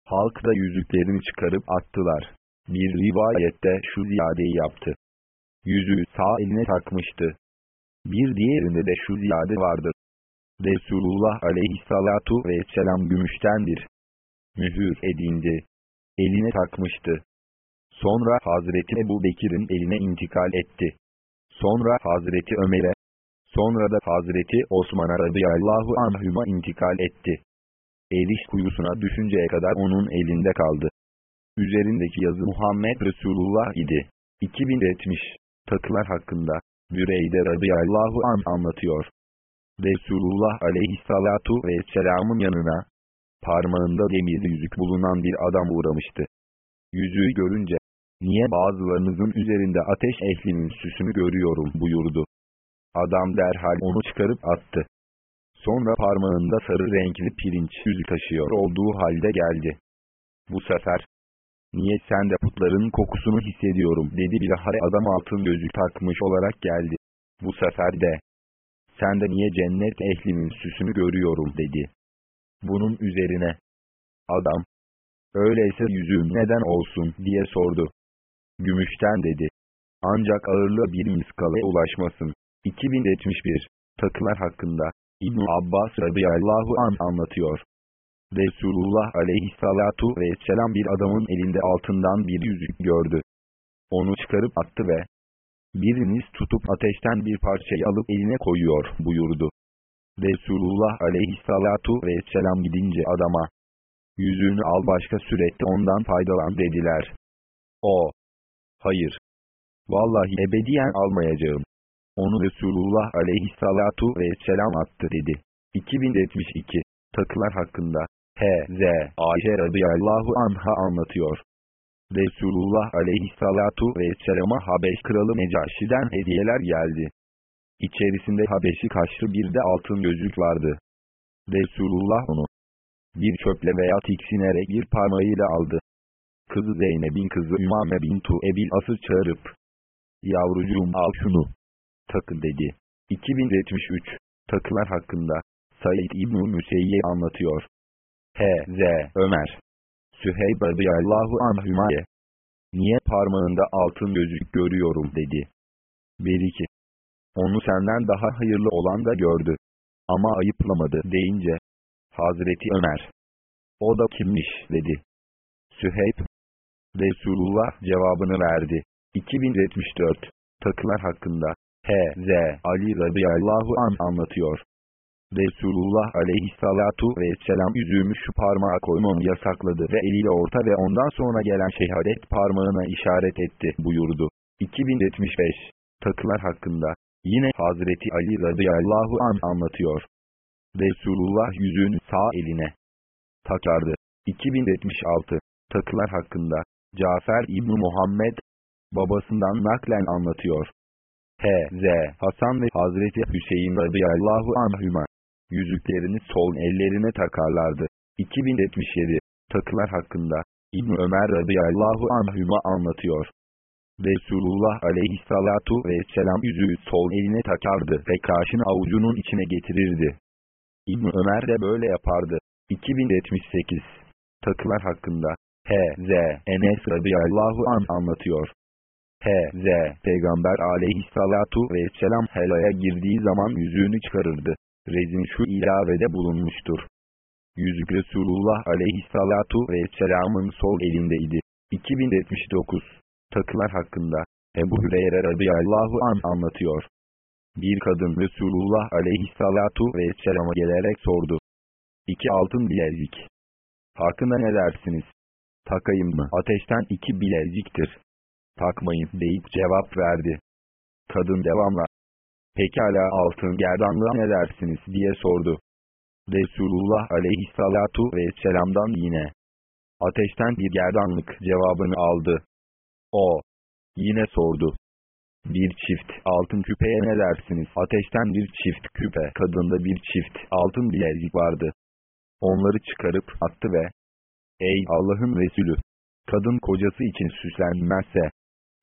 Halk da yüzüklerini çıkarıp attılar. Bir rivayette şu ziyadeyi yaptı. Yüzüğü sağ eline takmıştı. Bir diğerinde de şu ziyade vardır. Resulullah aleyhissalatu vesselam gümüştendir. Mühür edince eline takmıştı. Sonra Hazreti Ebu Bekir'in eline intikal etti. Sonra Hazreti Ömer'e, sonra da Hazreti Osman'a radıyallahu anhüma intikal etti. Eriş kuyusuna düşünceye kadar onun elinde kaldı. Üzerindeki yazı Muhammed Resulullah idi. 2070 Takılar hakkında Büreyde radıyallahu an anlatıyor. Resulullah aleyhissalatu vesselamın yanına parmağında demir yüzük bulunan bir adam uğramıştı. Yüzüğü görünce niye bazılarınızın üzerinde ateş ehlinin süsünü görüyorum buyurdu. Adam derhal onu çıkarıp attı. Sonra parmağında sarı renkli pirinç yüzü taşıyor olduğu halde geldi. Bu sefer, niye sen de putların kokusunu hissediyorum dedi bilahare adam altın gözü takmış olarak geldi. Bu sefer de, sen de niye cennet ehlinin süsünü görüyorum dedi. Bunun üzerine, adam, öyleyse yüzüğüm neden olsun diye sordu. Gümüşten dedi. Ancak ağırlığı bir miskale ulaşmasın. 2071 Takılar hakkında İbn Abbas radıyallahu an anlatıyor. Resulullah aleyhissalatu vesselam bir adamın elinde altından bir yüzük gördü. Onu çıkarıp attı ve biriniz tutup ateşten bir parçayı alıp eline koyuyor buyurdu. Resulullah aleyhissalatu vesselam gidince adama yüzüğünü al başka surette ondan faydalan dediler. O, hayır, vallahi ebediyen almayacağım. Onu Resulullah aleyhissalatu vesselam attı dedi. 2072 Takılar hakkında H.Z. Ayşe radıyallahu anha anlatıyor. Resulullah aleyhissalatu vesselama Habeş kralı Necaşi'den hediyeler geldi. İçerisinde Habeşi kaşlı bir de altın gözlük vardı. Resulullah onu bir çöple veya tiksinerek bir parmağıyla aldı. Kızı Zeynep'in kızı Ümame bintu Ebil As'ı çağırıp, yavrucuğum al şunu, takın dedi. 2073 Takılar hakkında Said İbn-i Müseyye anlatıyor. H.Z. Ömer Süheyb radıyallahu anhüma'ye Niye parmağında altın gözük görüyorum dedi. Beriki Onu senden daha hayırlı olan da gördü. Ama ayıplamadı deyince Hazreti Ömer O da kimmiş dedi. Süheyb Resulullah cevabını verdi. 2074 Takılar hakkında H.Z. Ali radıyallahu an anlatıyor. Resulullah aleyhissalatu vesselam yüzüğümü şu parmağa koymamı yasakladı ve eliyle orta ve ondan sonra gelen şehadet parmağına işaret etti buyurdu. 2075 Takılar hakkında yine Hazreti Ali radıyallahu an anlatıyor. Resulullah yüzüğünü sağ eline takardı. 2076 Takılar hakkında Cafer İbni Muhammed babasından naklen anlatıyor. H.Z. Hasan ve Hazreti Hüseyin radıyallahu anhüma yüzüklerini sol ellerine takarlardı. 2077 Takılar hakkında İbn Ömer radıyallahu anhüma anlatıyor. Resulullah aleyhissalatu vesselam yüzüğü sol eline takardı ve karşını avucunun içine getirirdi. İbn Ömer de böyle yapardı. 2078 Takılar hakkında H.Z. Enes radıyallahu an anlatıyor. H.Z. Peygamber aleyhissalatu vesselam helaya girdiği zaman yüzüğünü çıkarırdı. Rezin şu ilavede bulunmuştur. Yüzük Resulullah aleyhissalatu vesselamın sol elindeydi. 2079 Takılar hakkında Ebu Hüreyre radıyallahu an anlatıyor. Bir kadın Resulullah aleyhissalatu vesselama gelerek sordu. İki altın bilezik. Hakkında ne dersiniz? Takayım mı? Ateşten iki bileziktir. Takmayın deyip cevap verdi. Kadın devamla. Pekala altın gerdanlığa ne dersiniz diye sordu. Resulullah aleyhissalatu vesselam'dan yine. Ateşten bir gerdanlık cevabını aldı. O. Yine sordu. Bir çift altın küpeye ne dersiniz? Ateşten bir çift küpe, kadında bir çift altın bilezik vardı. Onları çıkarıp attı ve Ey Allah'ın Resulü! Kadın kocası için süslenmezse,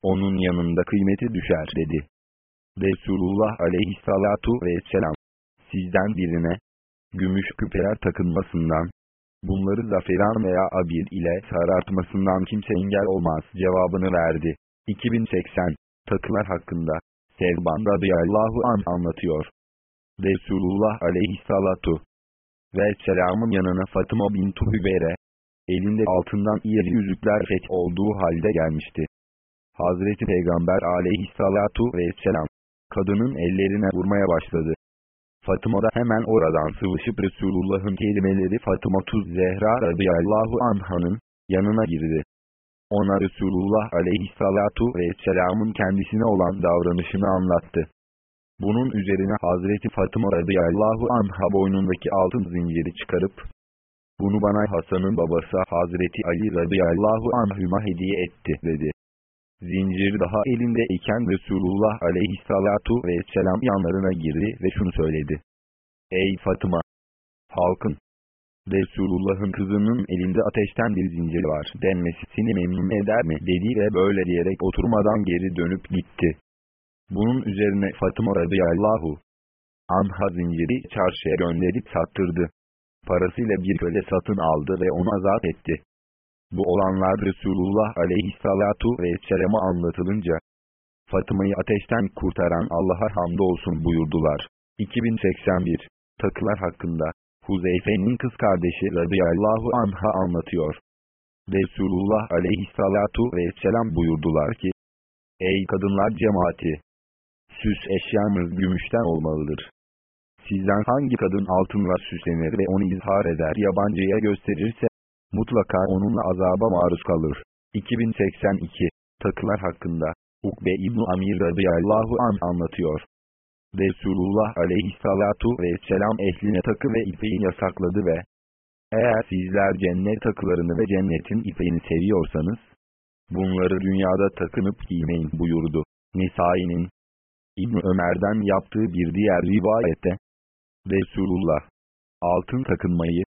onun yanında kıymeti düşer dedi. Resulullah aleyhissalatu vesselam, sizden birine, gümüş küpeler takılmasından, bunları zaferan veya abir ile sarartmasından kimse engel olmaz cevabını verdi. 2080 takılar hakkında, Sevban radıyallahu an anlatıyor. Resulullah aleyhissalatu ve selamın yanına Fatıma bin Hübeyre, elinde altından iri yüzükler feth olduğu halde gelmişti. Hazreti Peygamber aleyhissalatu vesselam, kadının ellerine vurmaya başladı. Fatıma da hemen oradan sıvışıp Resulullah'ın kelimeleri Fatıma Tuz Zehra radıyallahu anhanın yanına girdi. Ona Resulullah aleyhissalatu vesselamın kendisine olan davranışını anlattı. Bunun üzerine Hazreti Fatıma radıyallahu anha boynundaki altın zinciri çıkarıp, bunu bana Hasan'ın babası Hazreti Ali radıyallahu anhüma hediye etti dedi. Zincir daha elinde iken Resulullah aleyhissalatu vesselam yanlarına girdi ve şunu söyledi. Ey Fatıma! Halkın! Resulullah'ın kızının elinde ateşten bir zincir var denmesi seni memnun eder mi dedi ve böyle diyerek oturmadan geri dönüp gitti. Bunun üzerine Fatıma radıyallahu anha zinciri çarşıya gönderip sattırdı. Parasıyla bir köle satın aldı ve onu azat etti. Bu olanlar Resulullah aleyhissalatu vesselam'a anlatılınca, Fatıma'yı ateşten kurtaran Allah'a hamdolsun buyurdular. 2081 Takılar hakkında Huzeyfe'nin kız kardeşi radıyallahu anha anlatıyor. Resulullah aleyhissalatu vesselam buyurdular ki, Ey kadınlar cemaati! Süs eşyamız gümüşten olmalıdır. Sizden hangi kadın altınla süslenir ve onu izhar eder yabancıya gösterirse, mutlaka onunla azaba maruz kalır. 2082 Takılar hakkında Ukbe İbn Amir radıyallahu an anlatıyor. Resulullah aleyhissalatu vesselam ehline takı ve ipeği yasakladı ve eğer sizler cennet takılarını ve cennetin ipeğini seviyorsanız, bunları dünyada takınıp giymeyin buyurdu. Nisai'nin İbn Ömer'den yaptığı bir diğer rivayette, Resulullah, altın takınmayı,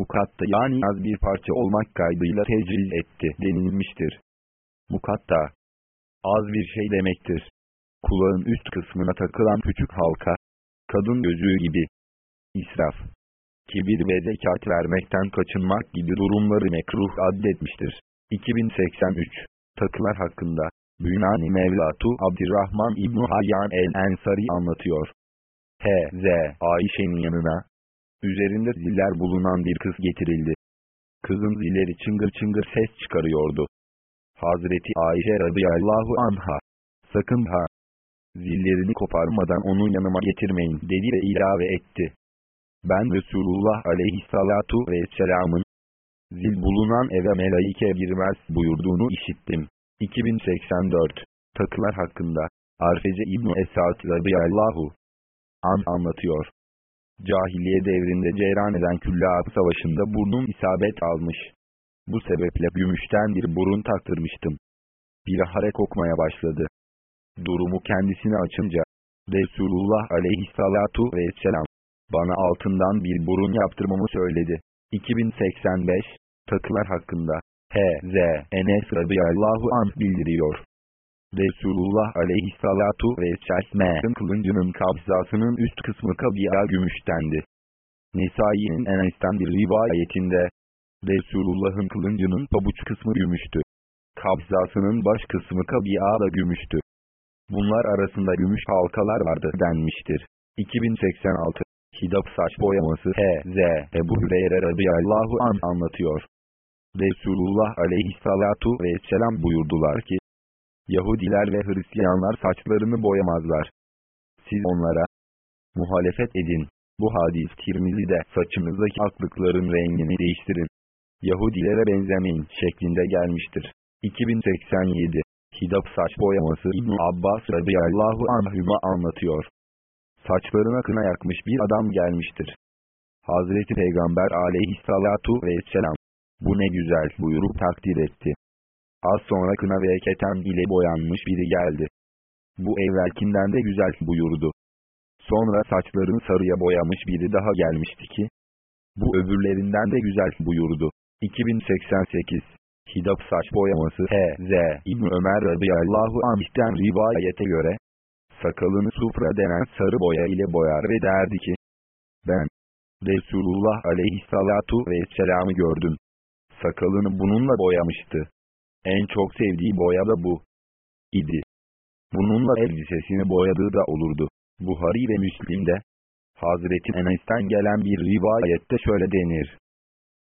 mukatta yani az bir parça olmak kaydıyla tecriz etti denilmiştir. Mukatta, az bir şey demektir. Kulağın üst kısmına takılan küçük halka, kadın gözüğü gibi. İsraf, kibir ve zekat vermekten kaçınmak gibi durumları mekruh addetmiştir. 2083 Takılar hakkında Bünani Mevlatu Abdirrahman İbn Hayyan el-Ensari anlatıyor. H.Z. Ayşe'nin yanına, üzerinde ziller bulunan bir kız getirildi. Kızın zilleri çıngır çıngır ses çıkarıyordu. Hazreti Ayşe radıyallahu anha, sakın ha, zillerini koparmadan onu yanıma getirmeyin dedi ve ilave etti. Ben Resulullah aleyhissalatu vesselamın, zil bulunan eve melaike girmez buyurduğunu işittim. 2084 Takılar hakkında Arfece İbni Esad radıyallahu an anlatıyor. Cahiliye devrinde ceyran eden Küllab savaşında burnum isabet almış. Bu sebeple gümüşten bir burun taktırmıştım. Bilahare kokmaya başladı. Durumu kendisine açınca, Resulullah aleyhissalatu vesselam, bana altından bir burun yaptırmamı söyledi. 2085 Takılar hakkında H.Z. Enes radıyallahu anh bildiriyor. Resulullah aleyhissalatu vesselam'ın kılıncının kabzasının üst kısmı kabiya gümüştendi. Nisai'nin Enes'ten bir rivayetinde, Resulullah'ın kılıncının pabuç kısmı gümüştü. Kabzasının baş kısmı kabiya da gümüştü. Bunlar arasında gümüş halkalar vardı denmiştir. 2086 Hidap saç boyaması H.Z. Ebu Hüreyre radıyallahu an anlatıyor. Resulullah aleyhissalatu vesselam buyurdular ki, Yahudiler ve Hristiyanlar saçlarını boyamazlar. Siz onlara muhalefet edin. Bu hadis Tirmizi'de saçınızdaki aklıkların rengini değiştirin. Yahudilere benzemeyin şeklinde gelmiştir. 2087 Hidap saç boyaması İbn Abbas radıyallahu anhüma anlatıyor. Saçlarına kına yakmış bir adam gelmiştir. Hazreti Peygamber aleyhissalatu vesselam, bu ne güzel buyurup takdir etti. Az sonra kına ve keten ile boyanmış biri geldi. Bu evvelkinden de güzel buyurdu. Sonra saçlarını sarıya boyamış biri daha gelmişti ki, bu öbürlerinden de güzel buyurdu. 2088 Hidap saç boyaması H.Z. İbn Ömer radıyallahu anh'ten rivayete göre, sakalını sufra denen sarı boya ile boyar ve derdi ki, ben, Resulullah aleyhissalatu vesselam'ı gördüm. Sakalını bununla boyamıştı. En çok sevdiği boya da bu idi. Bununla elbisesini boyadığı da olurdu. Buhari ve Müslim'de, Hazreti Enes'ten gelen bir rivayette şöyle denir.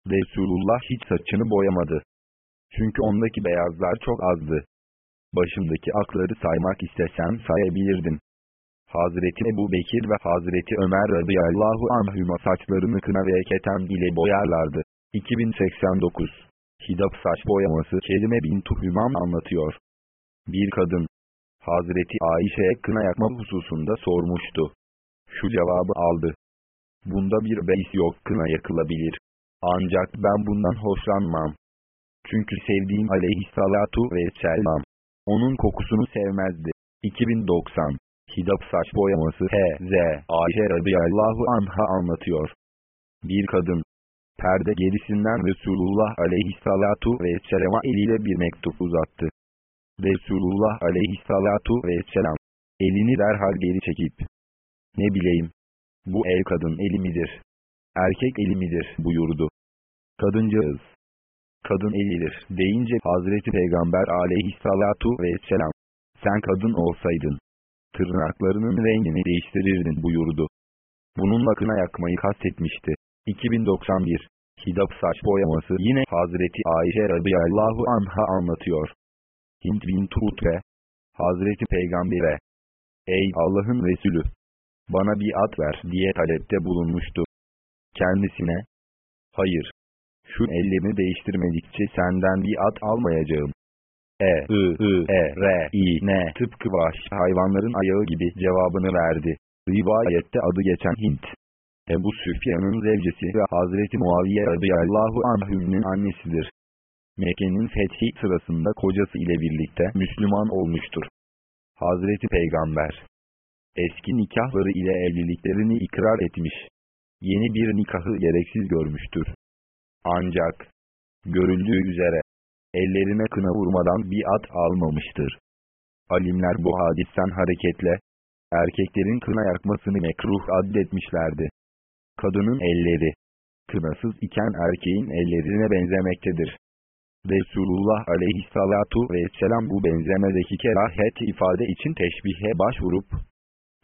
Resulullah hiç saçını boyamadı. Çünkü ondaki beyazlar çok azdı. Başımdaki akları saymak istesem sayabilirdim. Hazreti Ebu Bekir ve Hazreti Ömer radıyallahu anhüma saçlarını kına ve keten ile boyarlardı. 2089 Hidap saç boyaması Kelime bin Tuhümam anlatıyor. Bir kadın, Hazreti Ayşe'ye kına yakma hususunda sormuştu. Şu cevabı aldı. Bunda bir beis yok kına yakılabilir. Ancak ben bundan hoşlanmam. Çünkü sevdiğim aleyhissalatu vesselam. Onun kokusunu sevmezdi. 2090 Hidap saç boyaması H.Z. Ayşe radıyallahu anha anlatıyor. Bir kadın, perde gerisinden Resulullah aleyhissalatu vesselama eliyle bir mektup uzattı. Resulullah aleyhissalatu vesselam, elini derhal geri çekip, ne bileyim, bu el kadın eli midir, erkek eli midir buyurdu. Kadıncağız, kadın elidir deyince Hazreti Peygamber aleyhissalatu vesselam, sen kadın olsaydın, tırnaklarının rengini değiştirirdin buyurdu. Bununla kına yakmayı kastetmişti. 2091 Hidap saç boyaması yine Hazreti Ayşe radıyallahu anha anlatıyor. Hint bin Tutbe, Hazreti Peygamber'e, Ey Allah'ın Resulü! Bana bir at ver diye talepte bulunmuştu. Kendisine, hayır, şu ellerini değiştirmedikçe senden bir at almayacağım. E, I, I, E, R, I, N tıpkı vahşi hayvanların ayağı gibi cevabını verdi. Rivayette adı geçen Hint. Ebu Süfyan'ın zevcesi ve Hazreti Muaviye radıyallahu anhümün annesidir. Mekke'nin fethi sırasında kocası ile birlikte Müslüman olmuştur. Hazreti Peygamber eski nikahları ile evliliklerini ikrar etmiş. Yeni bir nikahı gereksiz görmüştür. Ancak, görüldüğü üzere, ellerine kına vurmadan bir at almamıştır. Alimler bu hadisten hareketle, erkeklerin kına yakmasını mekruh addetmişlerdi. Kadının elleri, kınasız iken erkeğin ellerine benzemektedir. Resulullah aleyhissalatu vesselam bu benzemedeki kerahet ifade için teşbihe başvurup,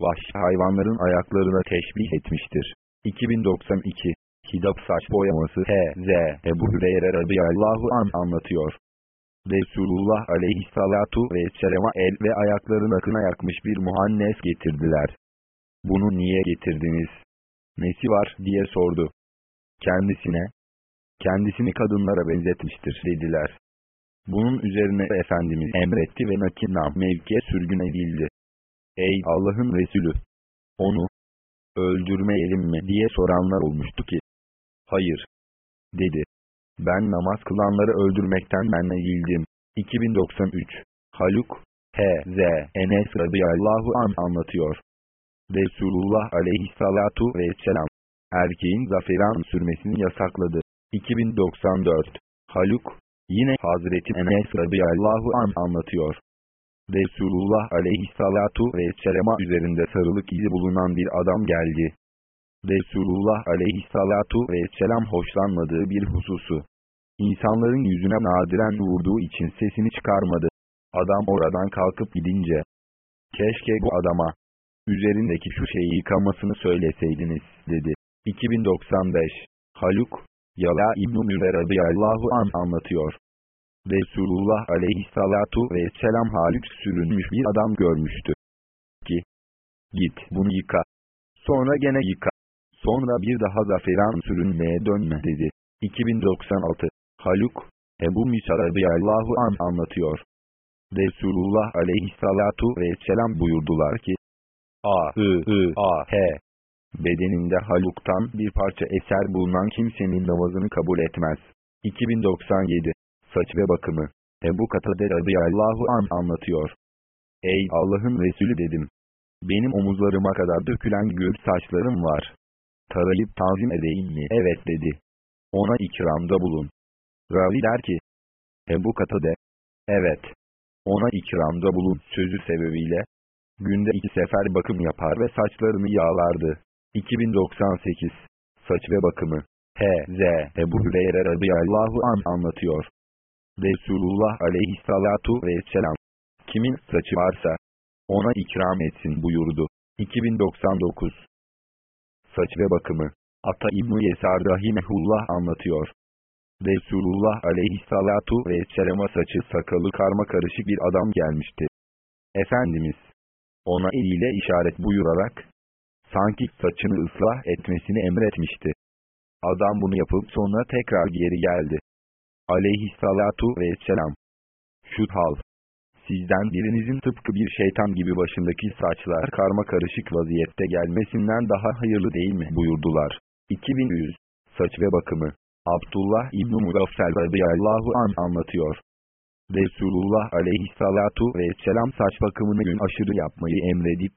vahşi hayvanların ayaklarına teşbih etmiştir. 2092 Hidap saç boyaması H.Z. Ebu Hüreyre radıyallahu an anlatıyor. Resulullah aleyhissalatu vesselama el ve ayaklarına kına yakmış bir muhannes getirdiler. Bunu niye getirdiniz? Nesi var diye sordu. Kendisine, kendisini kadınlara benzetmiştir dediler. Bunun üzerine Efendimiz emretti ve Nakinam mevkiye sürgün edildi. Ey Allah'ın Resulü! Onu öldürmeyelim mi diye soranlar olmuştu ki. Hayır. Dedi. Ben namaz kılanları öldürmekten men edildim. 2093 Haluk H.Z. Enes radıyallahu an anlatıyor. Resulullah aleyhissalatu vesselam erkeğin zaferan sürmesini yasakladı. 2094 Haluk yine Hazreti Enes radıyallahu an anlatıyor. Resulullah aleyhissalatu vesselama üzerinde sarılık izi bulunan bir adam geldi. Resulullah aleyhissalatu vesselam hoşlanmadığı bir hususu. İnsanların yüzüne nadiren vurduğu için sesini çıkarmadı. Adam oradan kalkıp gidince, keşke bu adama, üzerindeki şu şeyi yıkamasını söyleseydiniz, dedi. 2095 Haluk, Yala İbn-i Müver radıyallahu an anlatıyor. Resulullah aleyhissalatu vesselam Haluk sürünmüş bir adam görmüştü. Ki, git bunu yıka. Sonra gene yıka. Sonra bir daha zaferan sürünmeye dönme dedi. 2096 Haluk, Ebu Musa radıyallahu an anlatıyor. Resulullah aleyhissalatu vesselam buyurdular ki, A, I, I, A, H. Bedeninde haluktan bir parça eser bulunan kimsenin namazını kabul etmez. 2097 Saç ve bakımı Ebu Katade radıyallahu an anlatıyor. Ey Allah'ın Resulü dedim. Benim omuzlarıma kadar dökülen gür saçlarım var. Tarayıp tanzim edeyim mi? Evet dedi. Ona ikramda bulun. Ravi der ki, Ebu Katade, evet, ona ikramda bulun sözü sebebiyle, günde iki sefer bakım yapar ve saçlarını yağlardı. 2098 Saç ve bakımı H.Z. Ebu Hüreyre radıyallahu an anlatıyor. Resulullah aleyhissalatu vesselam, kimin saçı varsa, ona ikram etsin buyurdu. 2099 Saç ve bakımı Ata İbn-i Yesar Rahimehullah anlatıyor. Resulullah aleyhissalatu vesselama saçı sakalı karma karışık bir adam gelmişti. Efendimiz ona eliyle işaret buyurarak sanki saçını ıslah etmesini emretmişti. Adam bunu yapıp sonra tekrar geri geldi. Aleyhissalatu vesselam Şu hal sizden birinizin tıpkı bir şeytan gibi başındaki saçlar karma karışık vaziyette gelmesinden daha hayırlı değil mi buyurdular. 2100 Saç ve bakımı Abdullah İbn-i Mugaffel radıyallahu an anlatıyor. Resulullah aleyhissalatu vesselam saç bakımını gün aşırı yapmayı emredip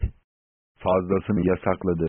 fazlasını yasakladı.